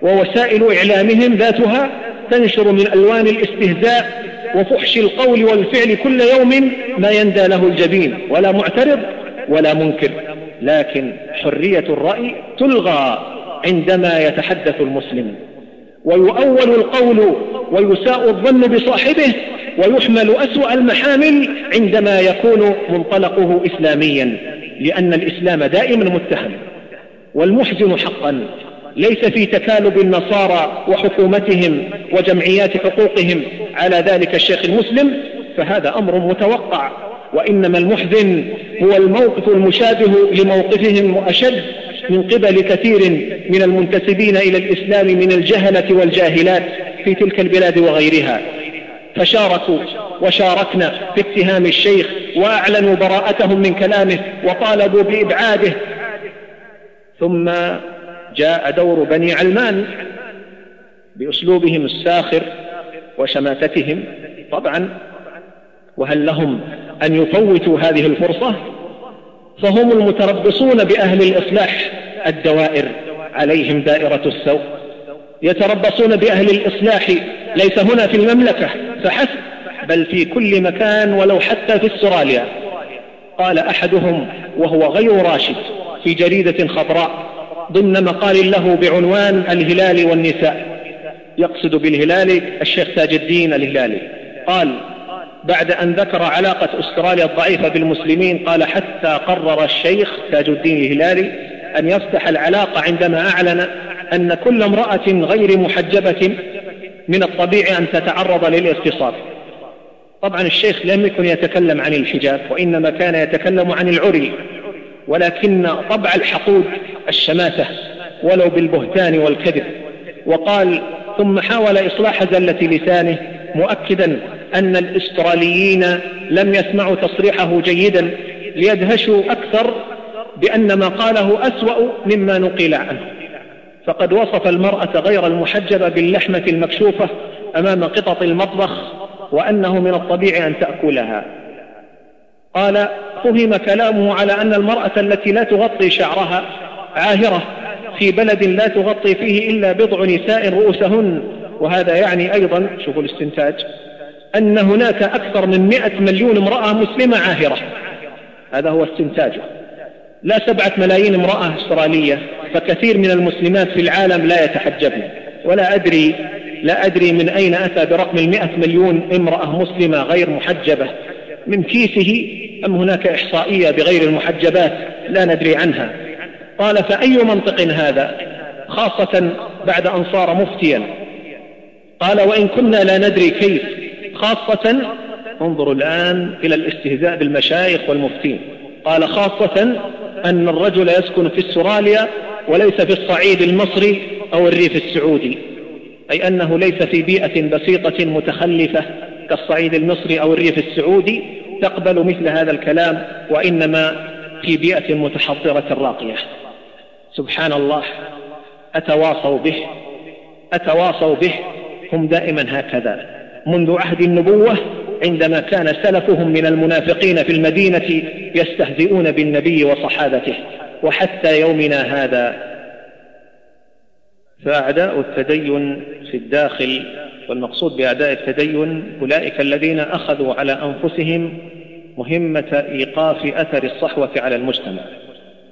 ووسائل إعلامهم ذاتها تنشر من ألوان الاستهزاء وفحش القول والفعل كل يوم ما يندى له الجبين ولا معترض ولا منكر. لكن حرية الرأي تلغى. عندما يتحدث المسلم ويؤول القول ويساء الظن بصاحبه ويحمل أسوأ المحامل عندما يكون منطلقه إسلاميا لأن الإسلام دائما متهم والمحزن حقا ليس في تكالب النصارى وحكومتهم وجمعيات حقوقهم على ذلك الشيخ المسلم فهذا أمر متوقع وإنما المحزن هو الموقف المشابه لموقفهم وأشد من قبل كثير من المنتسبين إلى الإسلام من الجهلة والجاهلات في تلك البلاد وغيرها. فشاركوا وشاركنا في اتهام الشيخ وأعلنوا براءتهم من كلامه وطالبوا بإبعاده. ثم جاء دور بني علمان بأسلوبهم الساخر وشماتتهم. طبعا وهل لهم أن يفوتوا هذه الفرصة؟ فهم المتربصون بأهل الإصلاح الدوائر عليهم دائرة السوء. يتربصون بأهل الإصلاح ليس هنا في المملكة فحسب بل في كل مكان ولو حتى في استراليا. قال أحدهم وهو غير راشد في جريدة خضراء ضمن مقال له بعنوان الهلال والنساء. يقصد بالهلال الشيخ تاج الدين الهلالي. قال بعد أن ذكر علاقة أستراليا الضعيفة بالمسلمين قال حتى قرر الشيخ تاج الدين الهلالي أن يفتح العلاقة عندما أعلن أن كل امرأة غير محجبة من الطبيعي أن تتعرض للاغتصاب. طبعا الشيخ لم يكن يتكلم عن الحجاب وإنما كان يتكلم عن العري ولكن طبع الحقود الشماتة ولو بالبهتان والكذب. وقال ثم حاول إصلاح زلة لسانه مؤكدا أن الإستراليين لم يسمعوا تصريحه جيدا ليدهشوا أكثر بأن ما قاله أسوأ مما نقل عنه. فقد وصف المرأة غير المحجبة باللحمة المكشوفة أمام قطط المطبخ وأنه من الطبيعي أن تأكلها. قال فهم كلامه على أن المرأة التي لا تغطي شعرها عاهرة في بلد لا تغطي فيه إلا بضع نساء رؤوسهن وهذا يعني أيضا شوفوا الاستنتاج أن هناك أكثر من مئة مليون امرأة مسلمة عاهرة. هذا هو استنتاجه. لا سبعة ملايين امرأة أسترالية فكثير من المسلمات في العالم لا يتحجبن. ولا أدري لا أدري من أين أتى برقم المئة مليون امرأة مسلمة غير محجبة. من كيسه أم هناك إحصائية بغير المحجبات؟ لا ندري عنها. قال فأي منطق هذا؟ خاصة بعد أن صار مفتيا. قال وإن كنا لا ندري كيف خاصة انظروا الآن إلى الاستهزاء بالمشايخ والمفتين. قال خاصة أن الرجل يسكن في استراليا وليس في الصعيد المصري أو الريف السعودي أي أنه ليس في بيئة بسيطة متخلفة كالصعيد المصري أو الريف السعودي تقبل مثل هذا الكلام وإنما في بيئة متحضرة راقية. سبحان الله أتواصوا به أتواصوا به هم دائما هكذا. منذ عهد النبوة عندما كان سلفهم من المنافقين في المدينة يستهزئون بالنبي وصحابته. وحتى يومنا هذا فأعداء التدين في الداخل والمقصود بأعداء التدين أولئك الذين أخذوا على أنفسهم مهمة إيقاف أثر الصحوة على المجتمع.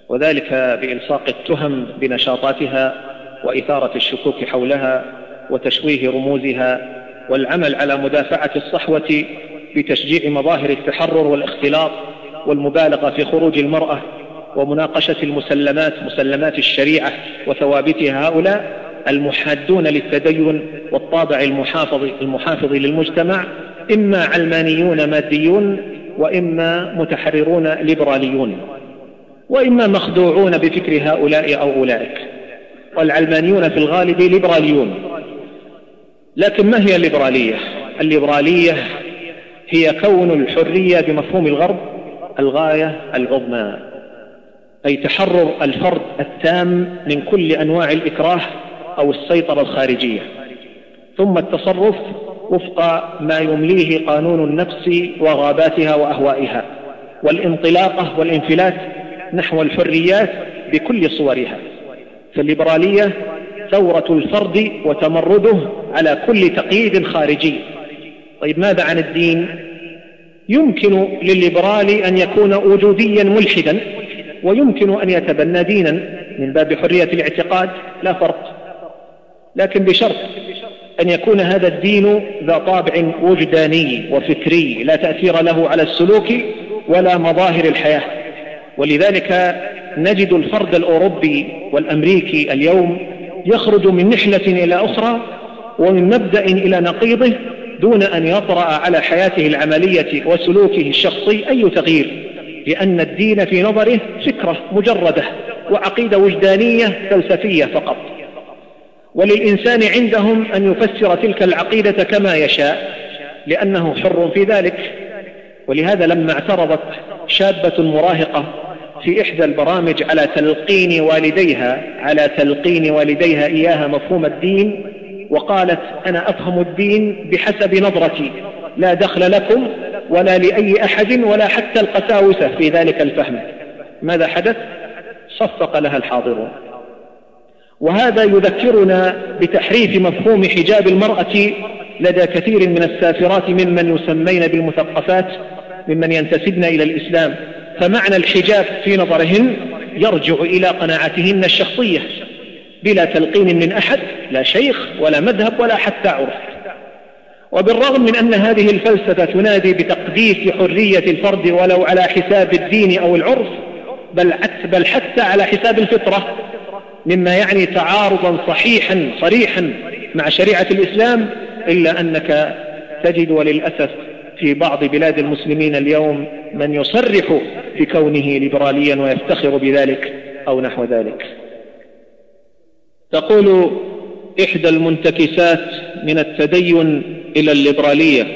وذلك بإلصاق التهم بنشاطاتها وإثارة الشكوك حولها وتشويه رموزها والعمل على مدافعة الصحوة بتشجيع مظاهر التحرر والاختلاط والمبالغة في خروج المرأة ومناقشة المسلمات مسلمات الشريعة وثوابتها هؤلاء المحادون للتدين والطابع المحافظ المحافظ للمجتمع إما علمانيون ماديون وإما متحررون ليبراليون وإما مخدوعون بفكر هؤلاء أو أولئك. والعلمانيون في الغالب ليبراليون. لكن ما هي الليبرالية؟ الليبرالية هي كون الحرية بمفهوم الغرب الغاية العظمى أي تحرر الفرد التام من كل أنواع الإكراه أو السيطرة الخارجية. ثم التصرف وفق ما يمليه قانون النفس وغاباتها وأهوائها والانطلاقة والانفلات نحو الحريات بكل صورها. فالليبرالية ثورة الفرد وتمرده على كل تقييد خارجي. طيب ماذا عن الدين؟ يمكن للليبرالي أن يكون وجوديا ملحدا ويمكن أن يتبنى دينا. من باب حرية الاعتقاد لا فرق. لكن بشرط أن يكون هذا الدين ذا طابع وجداني وفكري لا تأثير له على السلوك ولا مظاهر الحياة. ولذلك نجد الفرد الأوروبي والأمريكي اليوم يخرج من نحلة إلى أخرى ومن مبدأ إلى نقيضه دون أن يطرأ على حياته العملية وسلوكه الشخصي أي تغيير لأن الدين في نظره فكرة مجردة وعقيدة وجدانية فلسفية فقط. وللإنسان عندهم أن يفسر تلك العقيدة كما يشاء لأنه حر في ذلك. ولهذا لما اعترضت شابة مراهقة في إحدى البرامج على تلقين والديها على تلقين والديها إياها مفهوم الدين وقالت أنا أفهم الدين بحسب نظرتي. لا دخل لكم ولا لأي أحد ولا حتى القساوسة في ذلك الفهم. ماذا حدث؟ صفق لها الحاضرون. وهذا يذكرنا بتحريف مفهوم حجاب المرأة لدى كثير من السافرات ممن يسمين بالمثقفات ممن ينتسبن إلى الإسلام. فمعنى الحجاب في نظرهن يرجع إلى قناعتهن الشخصية. بلا تلقين من أحد لا شيخ ولا مذهب ولا حتى عرف. وبالرغم من أن هذه الفلسفة تنادي بتقديس حرية الفرد ولو على حساب الدين أو العرف بل, بل حتى على حساب الفطرة مما يعني تعارضا صحيحا صريحا مع شريعة الإسلام إلا أنك تجد وللأسف في بعض بلاد المسلمين اليوم من يصرح بكونه ليبراليا ويفتخر بذلك أو نحو ذلك. تقول إحدى المنتكسات من التدين إلى الليبرالية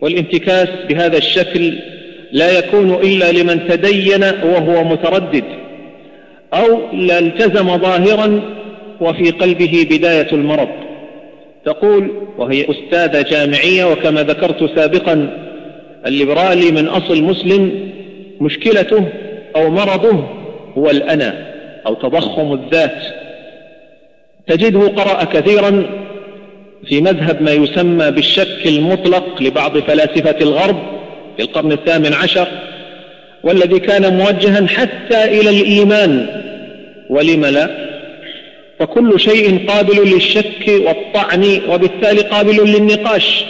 والانتكاس بهذا الشكل لا يكون إلا لمن تدين وهو متردد أو التزم ظاهرا وفي قلبه بداية المرض. تقول وهي أستاذة جامعية وكما ذكرت سابقا الليبرالي من أصل مسلم مشكلته أو مرضه هو الأنا أو تضخم الذات. تجده قرأ كثيرا في مذهب ما يسمى بالشك المطلق لبعض فلاسفة الغرب في القرن الثامن عشر والذي كان موجها حتى إلى الإيمان. ولم لا؟ فكل شيء قابل للشك والطعن وبالتالي قابل للنقاش.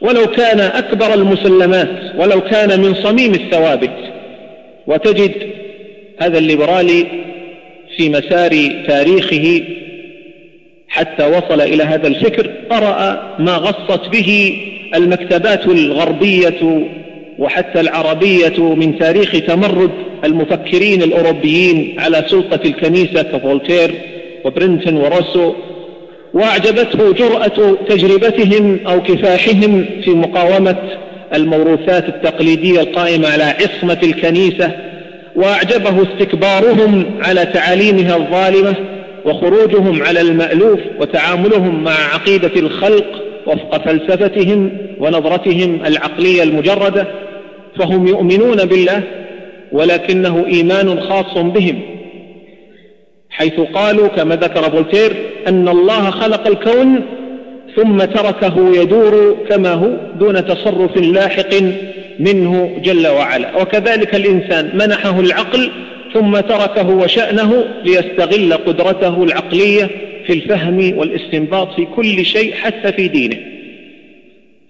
ولو كان أكبر المسلمات ولو كان من صميم الثوابت. وتجد هذا الليبرالي في مسار تاريخه حتى وصل إلى هذا الفكر قرأ ما غصت به المكتبات الغربية وحتى العربية من تاريخ تمرد المفكرين الأوروبيين على سلطة الكنيسة كفولتير وبرنتون وروسو وأعجبته جرأة تجربتهم أو كفاحهم في مقاومة الموروثات التقليدية القائمة على عصمة الكنيسة وأعجبه استكبارهم على تعاليمها الظالمة وخروجهم على المألوف وتعاملهم مع عقيدة الخلق وفق فلسفتهم ونظرتهم العقلية المجردة فهم يؤمنون بالله ولكنه إيمان خاص بهم. حيث قالوا كما ذكر فولتير أن الله خلق الكون ثم تركه يدور كما هو دون تصرف لاحق منه جل وعلا. وكذلك الإنسان منحه العقل ثم تركه وشأنه ليستغل قدرته العقلية في الفهم والاستنباط في كل شيء حتى في دينه.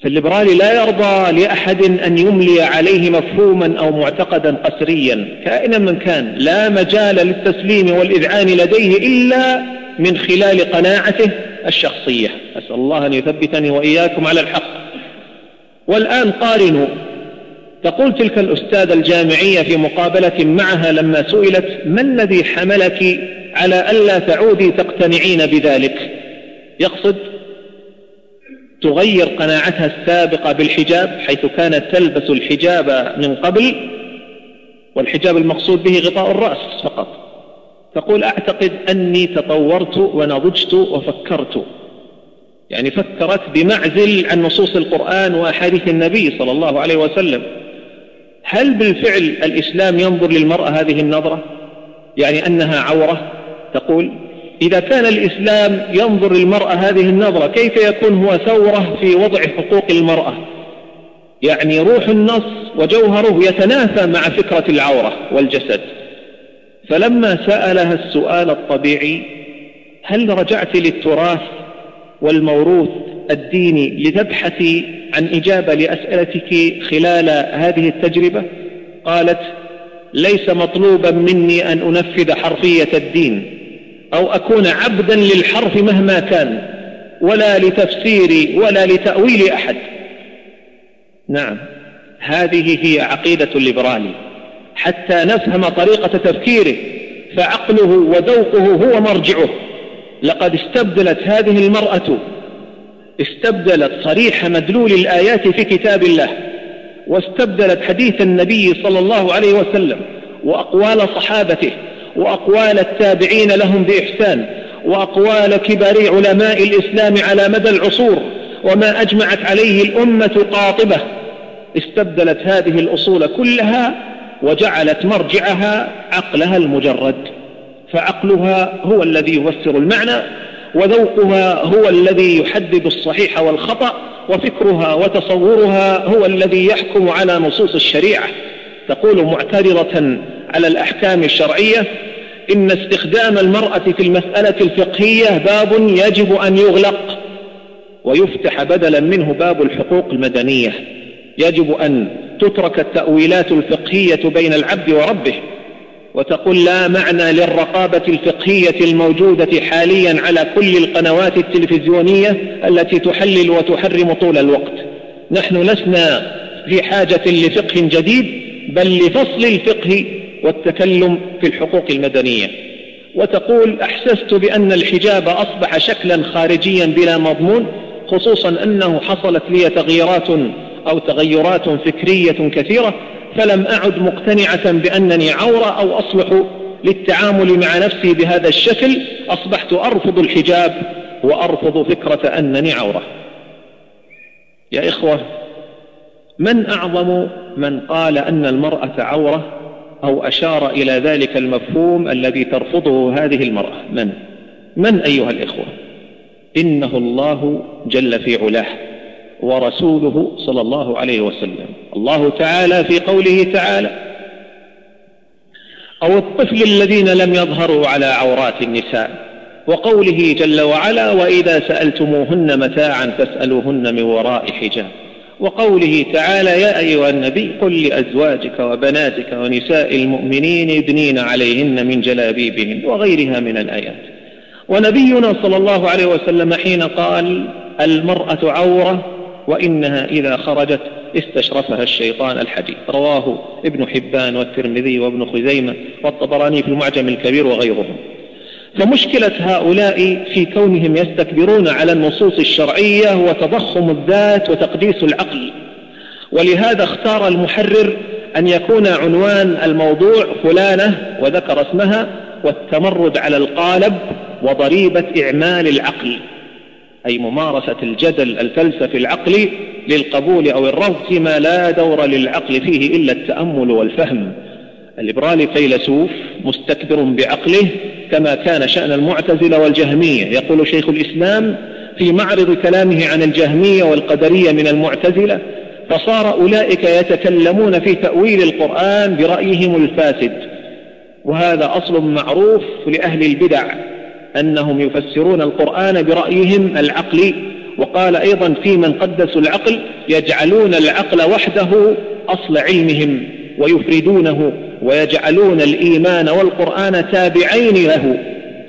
فالليبرالي لا يرضى لأحد أن يملي عليه مفهوما أو معتقدا قسريا كائنا من كان لا مجال للتسليم والإذعان لديه إلا من خلال قناعته الشخصية. أسأل الله أن يثبتني وإياكم على الحق. والآن قارنوا. تقول تلك الأستاذة الجامعية في مقابلة معها لما سئلت ما الذي حملك على ألا تعودي تقتنعين بذلك؟ يقصد تغير قناعتها السابقة بالحجاب حيث كانت تلبس الحجاب من قبل والحجاب المقصود به غطاء الرأس فقط. تقول أعتقد أني تطورت ونضجت وفكرت. يعني فكرت بمعزل عن نصوص القرآن وأحاديث النبي صلى الله عليه وسلم. هل بالفعل الإسلام ينظر للمرأة هذه النظرة؟ يعني أنها عورة تقول إذا كان الإسلام ينظر للمرأة هذه النظرة كيف يكون هو ثورة في وضع حقوق المرأة؟ يعني روح النص وجوهره يتنافى مع فكرة العورة والجسد. فلما سألها السؤال الطبيعي هل رجعت للتراث والموروث الديني لتبحثي عن إجابة لأسئلتك خلال هذه التجربة؟ قالت ليس مطلوبا مني أن أنفذ حرفية الدين أو أكون عبدا للحرف مهما كان ولا لتفسير ولا لتأويل أحد. نعم هذه هي عقيدة الليبرالي. حتى نفهم طريقة تفكيره فعقله وذوقه هو مرجعه. لقد استبدلت هذه المرأة استبدلت صريح مدلول الآيات في كتاب الله واستبدلت حديث النبي صلى الله عليه وسلم وأقوال صحابته وأقوال التابعين لهم بإحسان وأقوال كبار علماء الإسلام على مدى العصور وما أجمعت عليه الأمة قاطبة. استبدلت هذه الأصول كلها وجعلت مرجعها عقلها المجرد فعقلها هو الذي يفسر المعنى وذوقها هو الذي يحدد الصحيح والخطأ وفكرها وتصورها هو الذي يحكم على نصوص الشريعة. تقول معترضة على الأحكام الشرعية إن استخدام المرأة في المسألة الفقهية باب يجب أن يغلق ويفتح بدلا منه باب الحقوق المدنية. يجب أن تترك التأويلات الفقهية بين العبد وربه. وتقول لا معنى للرقابة الفقهية الموجودة حاليا على كل القنوات التلفزيونية التي تحلل وتحرم طول الوقت. نحن لسنا في حاجة لفقه جديد بل لفصل الفقه والتكلم في الحقوق المدنية. وتقول أحسست بأن الحجاب أصبح شكلا خارجيا بلا مضمون خصوصا أنه حصلت لي تغييرات أو تغيرات فكرية كثيرة فلم أعد مقتنعة بأنني عورة أو أصلح للتعامل مع نفسي بهذا الشكل أصبحت أرفض الحجاب وأرفض فكرة أنني عورة يا إخوة من أعظم من قال أن المرأة عورة أو أشار إلى ذلك المفهوم الذي ترفضه هذه المرأة من؟ من أيها الإخوة؟ إنه الله جل في علاه ورسوله صلى الله عليه وسلم الله تعالى في قوله تعالى أو الطفل الذين لم يظهروا على عورات النساء وقوله جل وعلا وإذا سألتموهن متاعا فاسألوهن من وراء حجاب. وقوله تعالى يا أيها النبي قل لأزواجك وبناتك ونساء المؤمنين يدنين عليهن من جلابيبهن وغيرها من الآيات. ونبينا صلى الله عليه وسلم حين قال المرأة عورة وإنها إذا خرجت استشرفها الشيطان الحديث رواه ابن حبان والترمذي وابن خزيمة والطبراني في المعجم الكبير وغيرهم. فمشكلة هؤلاء في كونهم يستكبرون على النصوص الشرعية هو تضخم الذات وتقديس العقل. ولهذا اختار المحرر أن يكون عنوان الموضوع فلانة وذكر اسمها والتمرد على القالب وضريبة إعمال العقل. أي ممارسة الجدل الفلسفي العقلي للقبول أو الرفض فيما لا دور للعقل فيه إلا التأمل والفهم. الليبرالي فيلسوف مستكبر بعقله كما كان شأن المعتزلة والجهمية. يقول شيخ الإسلام في معرض كلامه عن الجهمية والقدرية من المعتزلة فصار أولئك يتكلمون في تأويل القرآن برأيهم الفاسد وهذا أصل معروف لأهل البدع. أنهم يفسرون القرآن برأيهم العقلي وقال أيضا في من قدسوا العقل يجعلون العقل وحده أصل علمهم ويفردونه ويجعلون الإيمان والقرآن تابعين له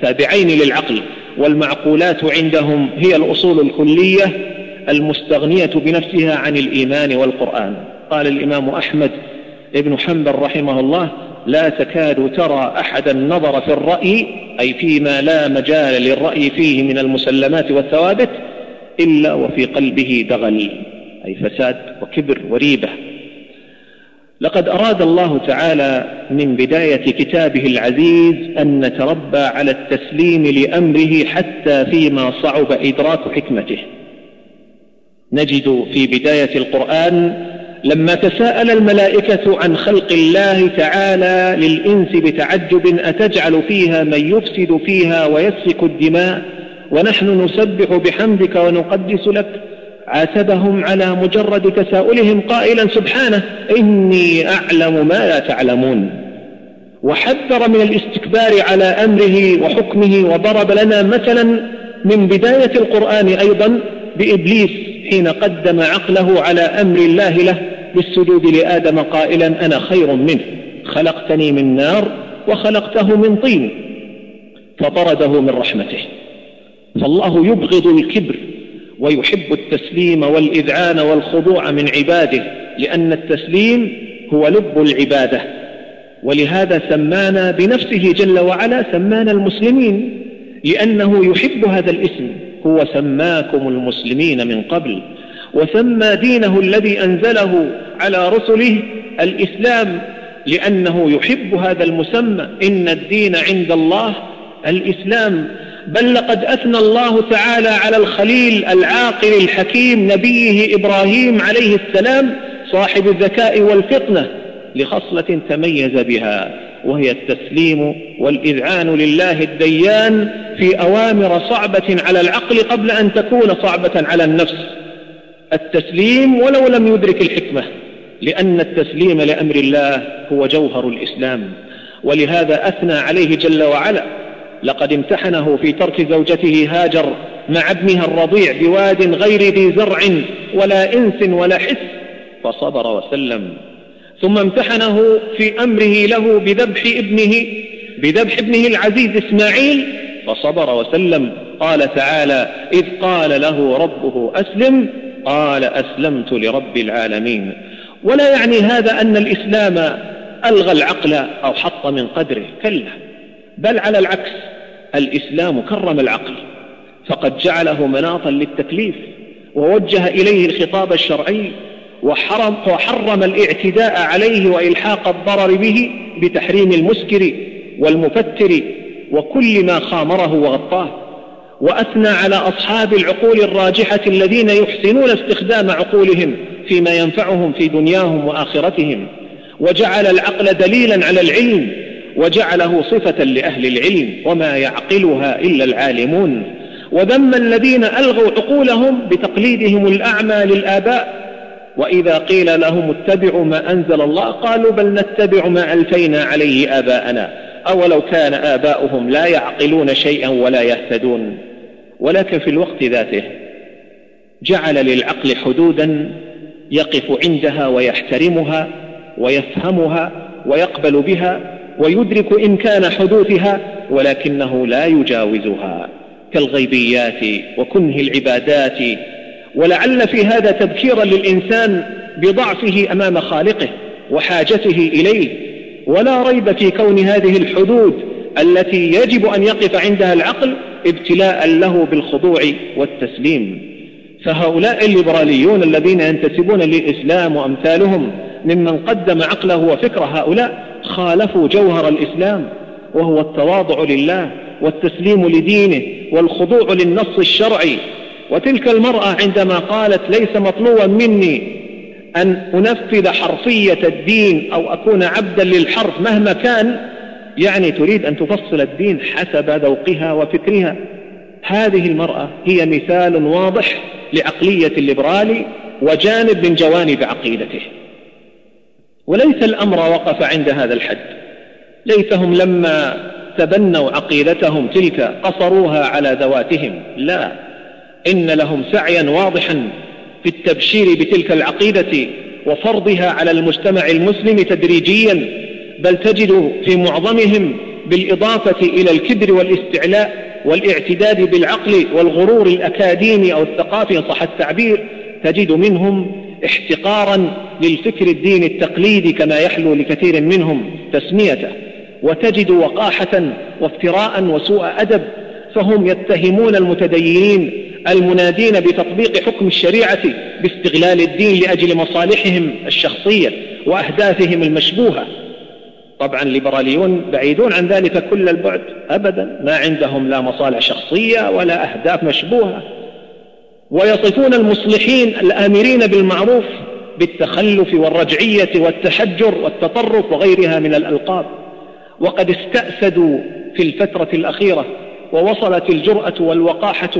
تابعين للعقل. والمعقولات عندهم هي الأصول الكلية المستغنية بنفسها عن الإيمان والقرآن. قال الإمام أحمد ابن حنبل رحمه الله لا تكاد ترى أحدا نظر في الرأي أي فيما لا مجال للرأي فيه من المسلمات والثوابت إلا وفي قلبه دغل أي فساد وكبر وريبة. لقد أراد الله تعالى من بداية كتابه العزيز أن نتربى على التسليم لأمره حتى فيما صعب إدراك حكمته. نجد في بداية القرآن لما تساءل الملائكة عن خلق الله تعالى للإنس بتعجب أتجعل فيها من يفسد فيها ويسفك الدماء؟ ونحن نسبح بحمدك ونقدس لك. عاتبهم على مجرد تساؤلهم قائلا سبحانه إني أعلم ما لا تعلمون. وحذر من الاستكبار على أمره وحكمه وضرب لنا مثلا من بداية القرآن أيضا بإبليس. حين قدم عقله على أمر الله له بالسجود لآدم قائلا أنا خير منه. خلقتني من نار وخلقته من طين فطرده من رحمته. فالله يبغض الكبر ويحب التسليم والإذعان والخضوع من عباده لأن التسليم هو لب العبادة. ولهذا سمانا بنفسه جل وعلا سمانا المسلمين لأنه يحب هذا الاسم. هو سماكم المسلمين من قبل وسمى دينه الذي أنزله على رسله الإسلام لأنه يحب هذا المسمى إن الدين عند الله الإسلام. بل لقد أثنى الله تعالى على الخليل العاقل الحكيم نبيه إبراهيم عليه السلام صاحب الذكاء والفطنة لخصلة تميز بها. وهي التسليم والإذعان لله الديان في أوامر صعبة على العقل قبل أن تكون صعبة على النفس. التسليم ولو لم يدرك الحكمة لأن التسليم لأمر الله هو جوهر الإسلام. ولهذا أثنى عليه جل وعلا لقد امتحنه في ترك زوجته هاجر مع ابنها الرضيع بواد غير ذي زرع ولا إنس ولا حس فصبر وسلم. ثم امتحنه في أمره له بذبح ابنه بذبح ابنه العزيز إسماعيل فصبر وسلم قال تعالى إذ قال له ربه أسلم قال أسلمت لرب العالمين. ولا يعني هذا أن الإسلام ألغى العقل أو حط من قدره كلا بل على العكس الإسلام كرم العقل فقد جعله مناطا للتكليف ووجه إليه الخطاب الشرعي وحرم, وحرم الاعتداء عليه وإلحاق الضرر به بتحريم المسكر والمفتر وكل ما خامره وغطاه. وأثنى على أصحاب العقول الراجحة الذين يحسنون استخدام عقولهم فيما ينفعهم في دنياهم وآخرتهم. وجعل العقل دليلا على العلم وجعله صفة لأهل العلم وما يعقلها إلا العالمون. وذم الذين ألغوا عقولهم بتقليدهم الأعمى للآباء وإذا قيل لهم اتبعوا ما أنزل الله قالوا بل نتبع ما ألفينا عليه آباءنا. أولو كان آباؤهم لا يعقلون شيئا ولا يهتدون. ولكن في الوقت ذاته جعل للعقل حدودا يقف عندها ويحترمها ويفهمها ويقبل بها ويدرك إمكان حدوثها ولكنه لا يجاوزها. كالغيبيات وكنه العبادات ولعل في هذا تذكيرا للإنسان بضعفه أمام خالقه وحاجته إليه. ولا ريب في كون هذه الحدود التي يجب أن يقف عندها العقل ابتلاء له بالخضوع والتسليم. فهؤلاء الليبراليون الذين ينتسبون للإسلام وأمثالهم ممن قدم عقله وفكر هؤلاء خالفوا جوهر الإسلام وهو التواضع لله والتسليم لدينه والخضوع للنص الشرعي وتلك المرأة عندما قالت ليس مطلوبا مني أن أنفذ حرفية الدين أو أكون عبدا للحرف مهما كان يعني تريد أن تفصل الدين حسب ذوقها وفكرها. هذه المرأة هي مثال واضح لعقلية الليبرالي وجانب من جوانب عقيدته. وليس الأمر وقف عند هذا الحد. ليتهم لما تبنوا عقيدتهم تلك قصروها على ذواتهم. لا. إن لهم سعيا واضحا في التبشير بتلك العقيدة وفرضها على المجتمع المسلم تدريجيا بل تجد في معظمهم بالإضافة إلى الكبر والاستعلاء والاعتداد بالعقل والغرور الأكاديمي أو الثقافي صح التعبير تجد منهم احتقارا للفكر الديني التقليدي كما يحلو لكثير منهم تسميته. وتجد وقاحة وافتراء وسوء أدب فهم يتهمون المتدينين المنادين بتطبيق حكم الشريعة باستغلال الدين لأجل مصالحهم الشخصية وأهدافهم المشبوهة. طبعا الليبراليون بعيدون عن ذلك كل البعد. أبدا ما عندهم لا مصالح شخصية ولا أهداف مشبوهة. ويصفون المصلحين الآمرين بالمعروف بالتخلف والرجعية والتحجر والتطرف وغيرها من الألقاب. وقد استأسدوا في الفترة الأخيرة ووصلت الجرأة والوقاحة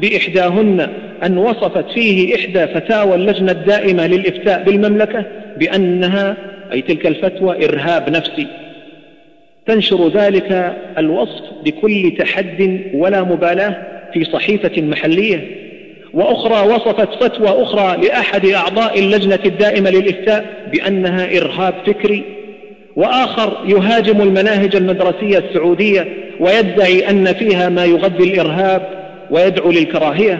بإحداهن أن وصفت فيه إحدى فتاوى اللجنة الدائمة للإفتاء بالمملكة بأنها أي تلك الفتوى إرهاب نفسي. تنشر ذلك الوصف بكل تحد ولا مبالاة في صحيفة محلية. وأخرى وصفت فتوى أخرى لأحد أعضاء اللجنة الدائمة للإفتاء بأنها إرهاب فكري. وآخر يهاجم المناهج المدرسية السعودية ويدعي أن فيها ما يغذي الإرهاب ويدعو للكراهية.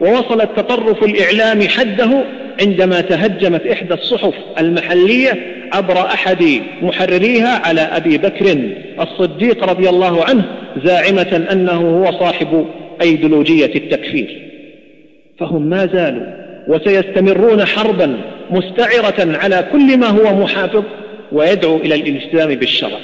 ووصل التطرف الإعلامي حده عندما تهجمت إحدى الصحف المحلية عبر أحد محرريها على أبي بكر الصديق رضي الله عنه زاعمة أنه هو صاحب أيديولوجية التكفير. فهم ما زالوا وسيستمرون حربا مستعرة على كل ما هو محافظ ويدعو إلى الإسلام بالشرع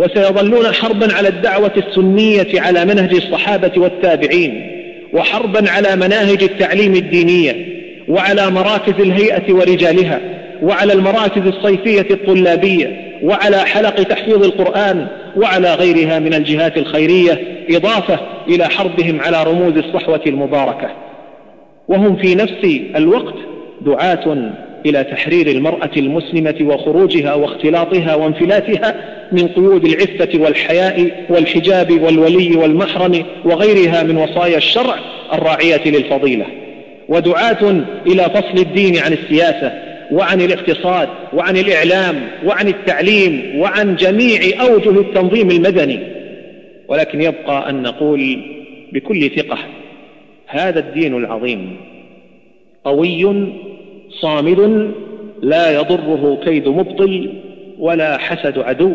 وسيظلون حربا على الدعوة السنية على منهج الصحابة والتابعين وحربا على مناهج التعليم الدينية وعلى مراكز الهيئة ورجالها وعلى المراكز الصيفية الطلابية وعلى حلق تحفيظ القرآن وعلى غيرها من الجهات الخيرية إضافة إلى حربهم على رموز الصحوة المباركة. وهم في نفس الوقت دعاة إلى تحرير المرأة المسلمة وخروجها واختلاطها وانفلاتها من قيود العفة والحياء والحجاب والولي والمحرم وغيرها من وصايا الشرع الراعية للفضيلة. ودعاة إلى فصل الدين عن السياسة وعن الاقتصاد وعن الإعلام وعن التعليم وعن جميع أوجه التنظيم المدني. ولكن يبقى أن نقول بكل ثقة هذا الدين العظيم قوي صامد لا يضره كيد مبطل ولا حسد عدو.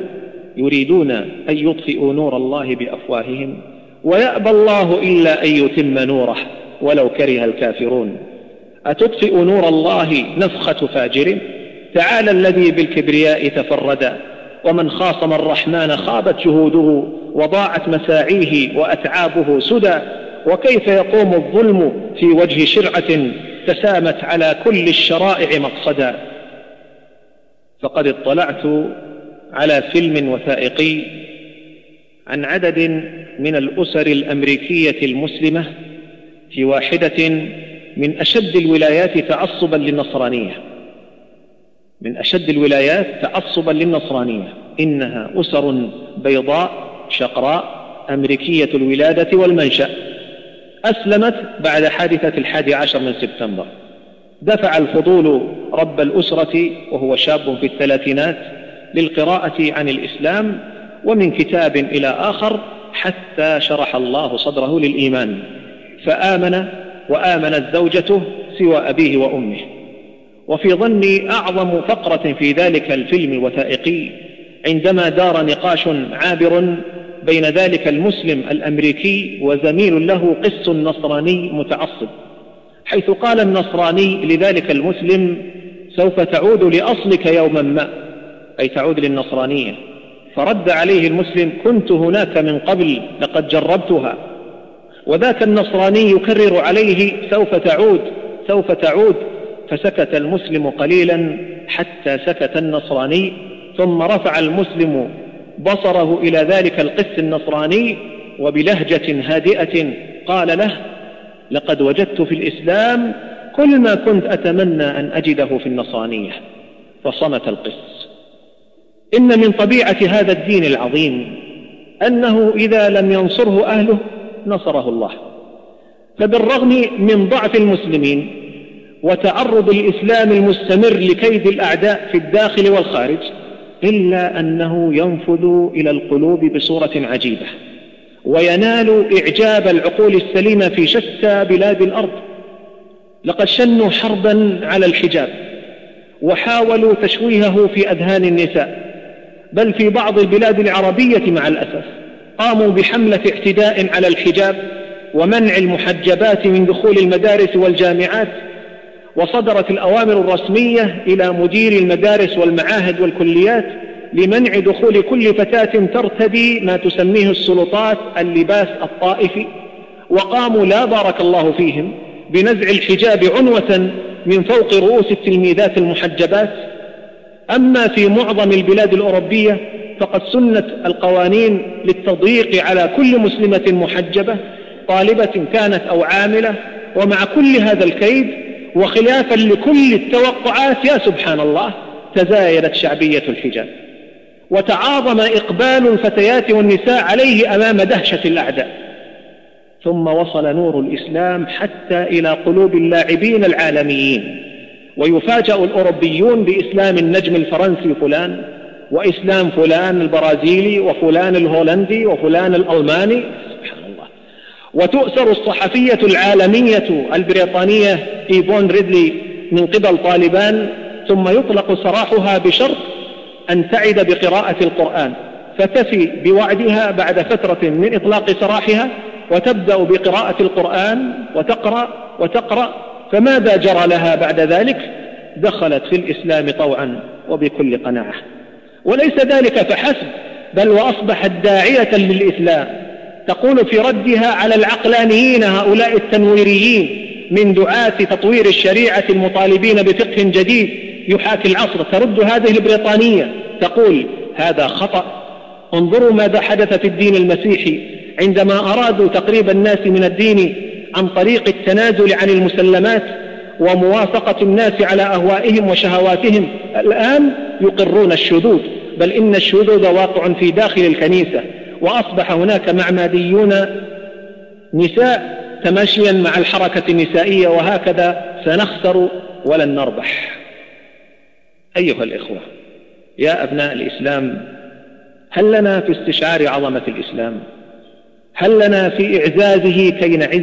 يريدون أن يطفئوا نور الله بأفواههم. ويأبى الله إلا أن يتم نوره ولو كره الكافرون. أتطفئ نور الله نفخة فاجر؟ تعالى الذي بالكبرياء تفرد. ومن خاصم الرحمن خابت جهوده وضاعت مساعيه وأتعابه سدى. وكيف يقوم الظلم في وجه شرعة تسامت على كل الشرائع مقصدا. فقد اطلعت على فيلم وثائقي عن عدد من الأسر الأمريكية المسلمة في واحدة من أشد الولايات تعصبا للنصرانية. من أشد الولايات تعصبا للنصرانية. إنها أسر بيضاء شقراء أمريكية الولادة والمنشأ. أسلمت بعد حادثة الحادي عشر من سبتمبر. دفع الفضول رب الأسرة وهو شاب في الثلاثينات للقراءة عن الإسلام ومن كتاب إلى آخر حتى شرح الله صدره للإيمان. فآمن وآمنت زوجته سوى أبيه وأمه. وفي ظني أعظم فقرة في ذلك الفيلم الوثائقي عندما دار نقاش عابر بين ذلك المسلم الأمريكي وزميل له قس نصراني متعصب حيث قال النصراني لذلك المسلم سوف تعود لأصلك يوما ما. أي تعود للنصرانية. فرد عليه المسلم كنت هناك من قبل لقد جربتها. وذاك النصراني يكرر عليه سوف تعود سوف تعود. فسكت المسلم قليلا حتى سكت النصراني ثم رفع المسلم بصره إلى ذلك القس النصراني وبلهجة هادئة قال له لقد وجدت في الإسلام كل ما كنت أتمنى أن أجده في النصرانية. فصمت القس. إن من طبيعة هذا الدين العظيم أنه إذا لم ينصره أهله نصره الله. فبالرغم من ضعف المسلمين وتعرض الإسلام المستمر لكيد الأعداء في الداخل والخارج إلا أنه ينفذ إلى القلوب بصورة عجيبة وينال إعجاب العقول السليمة في شتى بلاد الأرض. لقد شنوا حربا على الحجاب وحاولوا تشويهه في أذهان النساء بل في بعض البلاد العربية مع الأسف قاموا بحملة اعتداء على الحجاب ومنع المحجبات من دخول المدارس والجامعات وصدرت الأوامر الرسمية إلى مدير المدارس والمعاهد والكليات لمنع دخول كل فتاة ترتدي ما تسميه السلطات اللباس الطائفي وقاموا لا بارك الله فيهم بنزع الحجاب عنوة من فوق رؤوس التلميذات المحجبات. أما في معظم البلاد الأوروبية فقد سنت القوانين للتضييق على كل مسلمة محجبة طالبة كانت أو عاملة ومع كل هذا الكيد وخلافا لكل التوقعات يا سبحان الله تزايدت شعبية الحجاب وتعاظم إقبال الفتيات والنساء عليه أمام دهشة الأعداء. ثم وصل نور الإسلام حتى إلى قلوب اللاعبين العالميين. ويفاجأ الأوروبيون بإسلام النجم الفرنسي فلان وإسلام فلان البرازيلي وفلان الهولندي وفلان الألماني. وتؤسر الصحفية العالمية البريطانية إيفون ريدلي من قبل طالبان ثم يطلق سراحها بشرط أن تعد بقراءة القرآن فتفي بوعدها بعد فترة من إطلاق سراحها وتبدأ بقراءة القرآن وتقرأ وتقرأ فماذا جرى لها بعد ذلك؟ دخلت في الإسلام طوعا وبكل قناعة. وليس ذلك فحسب بل وأصبحت داعية للإسلام. تقول في ردها على العقلانيين هؤلاء التنويريين من دعاة تطوير الشريعة المطالبين بفقه جديد يحاكي العصر. ترد هذه البريطانية تقول هذا خطأ. انظروا ماذا حدث في الدين المسيحي. عندما أرادوا تقريب الناس من الدين عن طريق التنازل عن المسلمات وموافقة الناس على أهوائهم وشهواتهم الآن يقرون الشذوذ. بل إن الشذوذ واقع في داخل الكنيسة. وأصبح هناك معماديون نساء تماشيا مع الحركة النسائية وهكذا سنخسر ولن نربح. أيها الإخوة يا أبناء الإسلام هل لنا في استشعار عظمة الإسلام؟ هل لنا في إعزازه كي نعز؟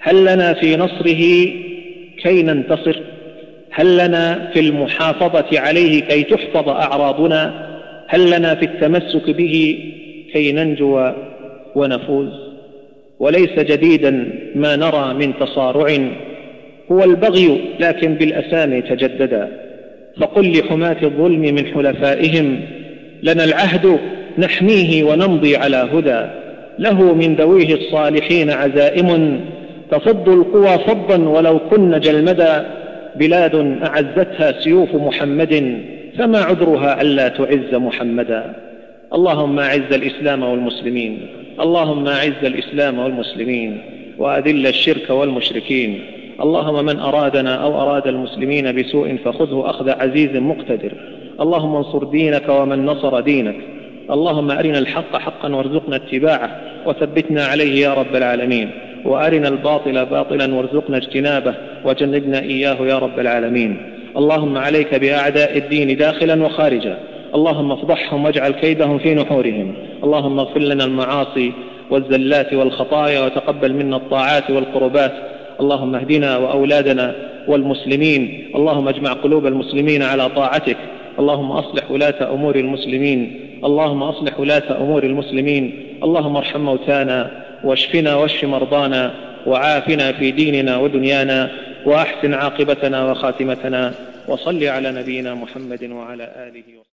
هل لنا في نصره كي ننتصر؟ هل لنا في المحافظة عليه كي تحفظ أعراضنا؟ هل لنا في التمسك به كي ننجو ونفوز. وليس جديدا ما نرى من تصارع. هو البغي لكن بالأسامي تجددا. فقل لحماة الظلم من حلفائهم لنا العهد نحميه ونمضي على هدى. له من ذويه الصالحين عزائم. تفض القوى فضا ولو كن جلمدا. بلاد أعزتها سيوف محمد فما عذرها ألا تعز محمدا. اللهم أعز الإسلام والمسلمين. اللهم أعز الإسلام والمسلمين. وأذل الشرك والمشركين. اللهم من أرادنا أو أراد المسلمين بسوء فخذه أخذ عزيز مقتدر. اللهم انصر دينك ومن نصر دينك. اللهم أرنا الحق حقا وارزقنا اتباعه. وثبتنا عليه يا رب العالمين. وأرنا الباطل باطلا وارزقنا اجتنابه. وجنبنا إياه يا رب العالمين. اللهم عليك بأعداء الدين داخلا وخارجا. اللهم افضحهم واجعل كيدهم في نحورهم. اللهم اغفر لنا المعاصي والزلات والخطايا وتقبل منا الطاعات والقربات. اللهم اهدنا وأولادنا والمسلمين. اللهم اجمع قلوب المسلمين على طاعتك. اللهم أصلح ولاة أمور المسلمين. اللهم أصلح ولاة أمور المسلمين. اللهم ارحم موتانا واشفنا واشف مرضانا وعافنا في ديننا ودنيانا وأحسن عاقبتنا وخاتمتنا. وصل على نبينا محمد وعلى آله وصحبه.